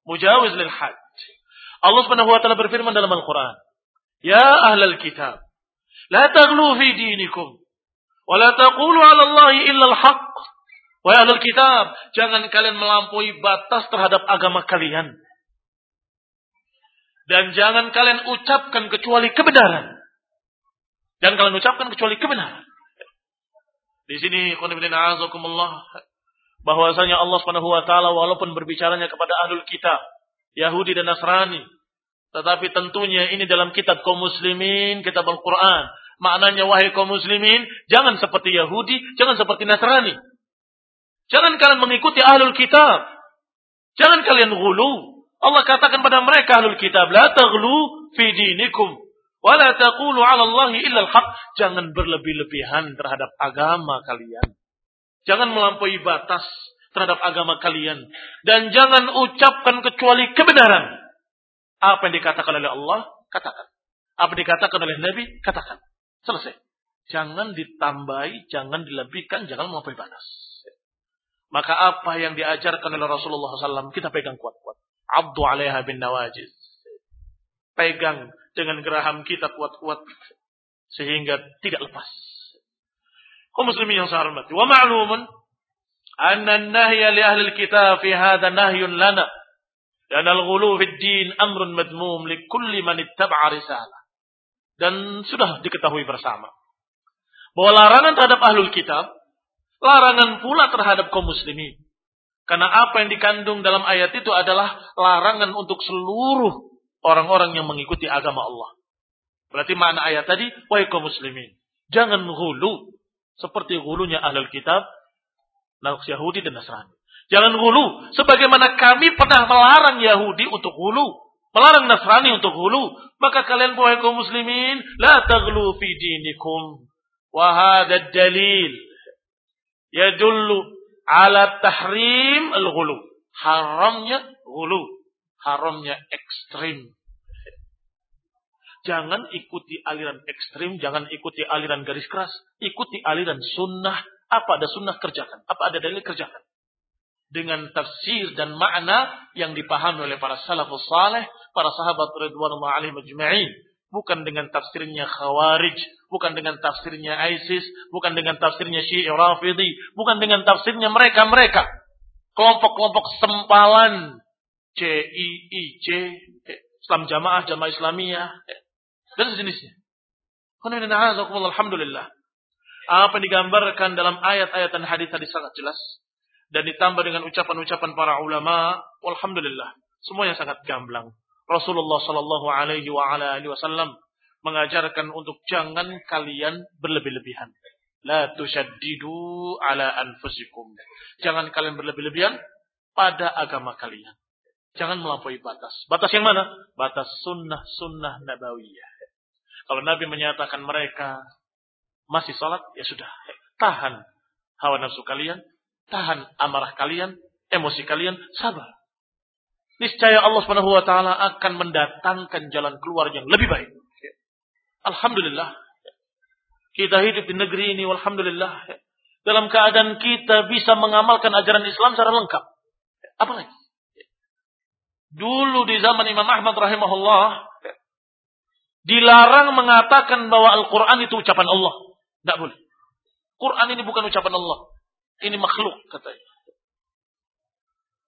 mujawiz lil had. Allah Subhanahu wa taala berfirman dalam Al-Qur'an, "Ya ahlal kitab, la taghlu fi dinikum wa la taqulu 'ala Allahi illa al-haqq." Wahai ahlul kitab, jangan kalian melampaui batas terhadap agama kalian. Dan jangan kalian ucapkan kecuali kebenaran. Jangan kalian ucapkan kecuali kebenaran. Di sini bahwasanya Allah Subhanahu wa taala walaupun berbicaranya kepada ahlul kitab, Yahudi dan Nasrani, tetapi tentunya ini dalam kitab kaum muslimin, kitab Al-Qur'an. Maknanya wahai kaum muslimin, jangan seperti Yahudi, jangan seperti Nasrani. Jangan kalian mengikuti ahlul kitab. Jangan kalian gulu. Allah katakan pada mereka ahlul kitab, la taghlu fi dinikum wa la taqulu 'ala Allahi illa al-haq. Jangan berlebih-lebihan terhadap agama kalian. Jangan melampaui batas terhadap agama kalian. Dan jangan ucapkan kecuali kebenaran. Apa yang dikatakan oleh Allah, katakan. Apa yang dikatakan oleh Nabi, katakan. Selesai. Jangan ditambahi, jangan dilebihkan, jangan melampaui batas. Maka apa yang diajarkan oleh Rasulullah SAW, kita pegang kuat-kuat. Abdu alaiha bin nawajiz. Pegang dengan geraham kita kuat-kuat. Sehingga tidak lepas. Kau muslimin yang saya mati. Wa ma'lumun. Anna nahya li ahli kitab fi hadha nahyun lana. Dan al-ghulu din amrun madmum li kulli man ittaba'a risalah. Dan sudah diketahui bersama. Bahwa larangan terhadap ahlul kitab, larangan pula terhadap kaum muslimin. Karena apa yang dikandung dalam ayat itu adalah larangan untuk seluruh orang-orang yang mengikuti agama Allah. Berarti mana ayat tadi, wahai kaum muslimin, jangan hulu seperti hulunya ahlul kitab, Yahudi dan Nasrani. Jangan hulu. Sebagaimana kami pernah melarang Yahudi untuk hulu. Melarang Nasrani untuk hulu. Maka kalian wahai kaum muslimin. La taglu fi dinikum. Wahada dalil. Yadullu ala tahrim al-hulu. Haramnya hulu. Haramnya ekstrim. Jangan ikuti aliran ekstrim, jangan ikuti aliran garis keras, ikuti aliran sunnah apa ada sunnah kerjakan. Apa ada dalil kerjakan. Dengan tafsir dan makna yang dipahami oleh para salafus saleh, para sahabat Ridwanullah alaihi majma'in. Bukan dengan tafsirnya Khawarij, bukan dengan tafsirnya ISIS, bukan dengan tafsirnya Syi'i Rafidi, bukan dengan tafsirnya mereka-mereka. Kelompok-kelompok sempalan CIIC, Islam Jamaah, Jamaah Islamiyah, dan sejenisnya. Alhamdulillah. Apa yang digambarkan dalam ayat-ayat dan hadis tadi sangat jelas. Dan ditambah dengan ucapan-ucapan para ulama. Alhamdulillah. Semuanya sangat gamblang. Rasulullah Sallallahu Alaihi Wasallam mengajarkan untuk jangan kalian berlebih-lebihan. La tushaddidu ala anfusikum. Jangan kalian berlebih-lebihan pada agama kalian. Jangan melampaui batas. Batas yang mana? Batas sunnah-sunnah nabawiyah. Kalau Nabi menyatakan mereka masih sholat, ya sudah. Tahan hawa nafsu kalian, tahan amarah kalian, emosi kalian, sabar. Niscaya Allah Subhanahu wa taala akan mendatangkan jalan keluar yang lebih baik. Alhamdulillah. Kita hidup di negeri ini alhamdulillah dalam keadaan kita bisa mengamalkan ajaran Islam secara lengkap. Apalagi? Dulu di zaman Imam Ahmad rahimahullah dilarang mengatakan bahwa Al-Quran itu ucapan Allah. Tidak boleh. Quran ini bukan ucapan Allah. Ini makhluk katanya.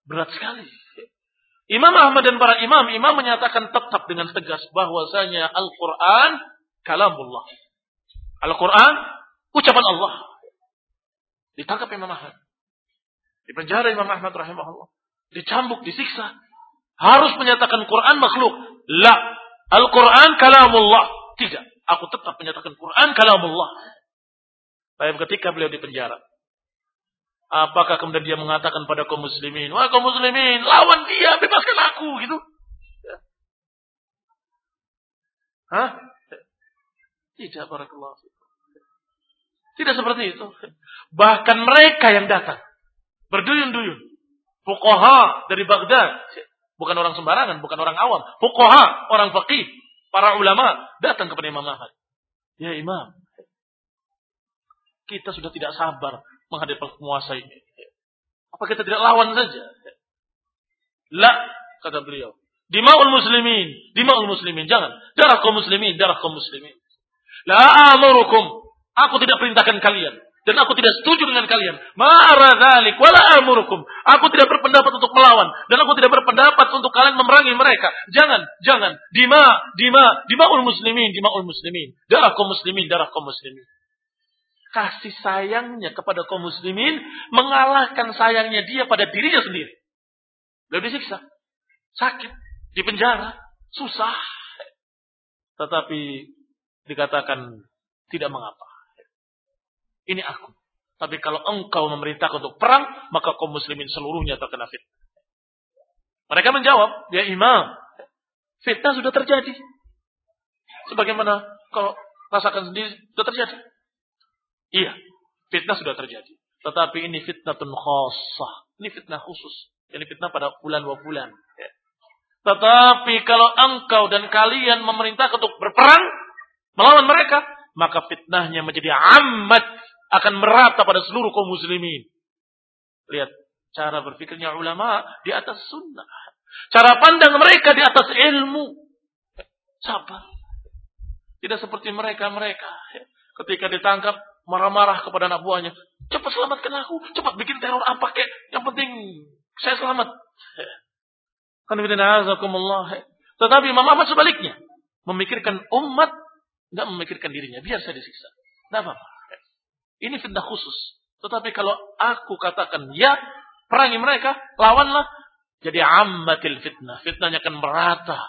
Berat sekali. Imam Ahmad dan para imam, imam menyatakan tetap dengan tegas bahwasanya Al-Quran kalamullah. Al-Quran ucapan Allah. Ditangkap Imam Ahmad. Di penjara Imam Ahmad rahimahullah. Dicambuk, disiksa. Harus menyatakan Quran makhluk. La. Al-Quran kalamullah. Tidak. Aku tetap menyatakan Quran kalamullah. Tapi ketika beliau di penjara, apakah kemudian dia mengatakan pada kaum muslimin, wah kaum muslimin, lawan dia, bebaskan aku, gitu? Hah? Tidak, barakallahu Tidak seperti itu. Bahkan mereka yang datang, berduyun-duyun, fuqaha dari Baghdad, bukan orang sembarangan, bukan orang awam, fuqaha, orang faqih, para ulama datang kepada Imam Ahmad. Ya Imam, kita sudah tidak sabar menghadapi penguasa ini. Apa kita tidak lawan saja? La, kata beliau. Dima'ul muslimin. Dima'ul muslimin. Jangan. Darah kaum muslimin. Darah kaum muslimin. La amurukum. Aku tidak perintahkan kalian. Dan aku tidak setuju dengan kalian. Ma'ara. Wala amurukum. Aku tidak berpendapat untuk melawan. Dan aku tidak berpendapat untuk kalian memerangi mereka. Jangan. Jangan. Dima. Dima. Dima'ul muslimin. Dima'ul muslimin. Darah kaum muslimin. Darah kaum muslimin kasih sayangnya kepada kaum muslimin mengalahkan sayangnya dia pada dirinya sendiri. Beliau disiksa, sakit, di penjara, susah. Tetapi dikatakan tidak mengapa. Ini aku. Tapi kalau engkau memerintahkan untuk perang, maka kaum muslimin seluruhnya terkena fitnah. Mereka menjawab, ya imam, fitnah sudah terjadi. Sebagaimana kau rasakan sendiri, sudah terjadi. Iya, fitnah sudah terjadi. Tetapi ini fitnah khasah. Ini fitnah khusus. Ini fitnah pada bulan dua bulan. Ya. Tetapi kalau engkau dan kalian memerintah untuk berperang melawan mereka, maka fitnahnya menjadi amat akan merata pada seluruh kaum muslimin. Lihat cara berpikirnya ulama di atas sunnah. Cara pandang mereka di atas ilmu. Sabar. Tidak seperti mereka-mereka. Ketika ditangkap, marah-marah kepada anak buahnya. Cepat selamatkan aku. Cepat bikin teror apa kek. Yang penting saya selamat. Tetapi Imam Ahmad sebaliknya. Memikirkan umat. Tidak memikirkan dirinya. Biar saya disiksa. Tidak apa-apa. Ini fitnah khusus. Tetapi kalau aku katakan ya, perangi mereka, lawanlah. Jadi ammatil fitnah. Fitnahnya akan merata.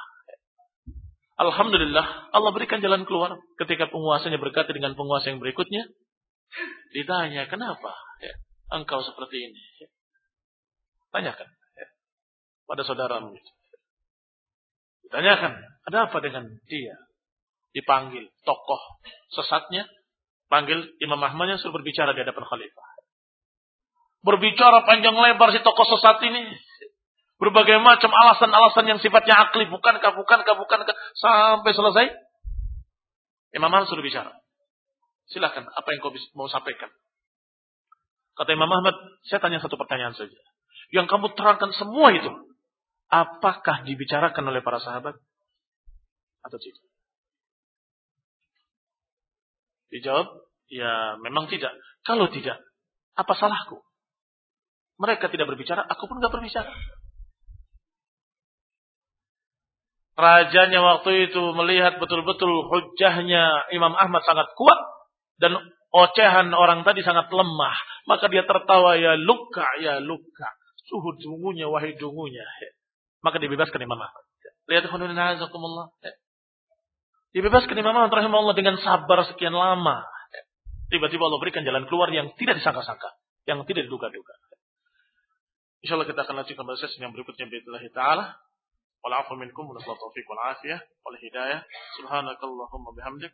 Alhamdulillah Allah berikan jalan keluar ketika penguasanya berkata dengan penguasa yang berikutnya. Ditanya kenapa ya, engkau seperti ini. Ya. Tanyakan ya, pada saudaramu. Ditanyakan ada apa dengan dia. Dipanggil tokoh sesatnya. Panggil Imam Ahmad yang suruh berbicara di hadapan khalifah. Berbicara panjang lebar si tokoh sesat ini. Berbagai macam alasan-alasan yang sifatnya akli. Bukankah, bukankah, bukankah. Sampai selesai. Imam Ahmad sudah bicara. Silahkan, apa yang kau mau sampaikan? Kata Imam Ahmad, saya tanya satu pertanyaan saja. Yang kamu terangkan semua itu. Apakah dibicarakan oleh para sahabat? Atau tidak? Dijawab, ya memang tidak. Kalau tidak, apa salahku? Mereka tidak berbicara, aku pun gak berbicara. Rajanya waktu itu melihat betul-betul hujahnya Imam Ahmad sangat kuat dan ocehan orang tadi sangat lemah. Maka dia tertawa ya luka ya luka. Suhu dungunya wahai dungunya. Maka dibebaskan Imam Ahmad. Lihat azakumullah. Dibebaskan Imam Ahmad rahimahullah dengan sabar sekian lama. Tiba-tiba Allah berikan jalan keluar yang tidak disangka-sangka. Yang tidak diduga-duga. Insya Allah kita akan lanjutkan bahasa yang berikutnya. Bismillahirrahmanirrahim. ta'ala. والعفو منكم ونسأل التوفيق والعافية والهداية سبحانك اللهم وبحمدك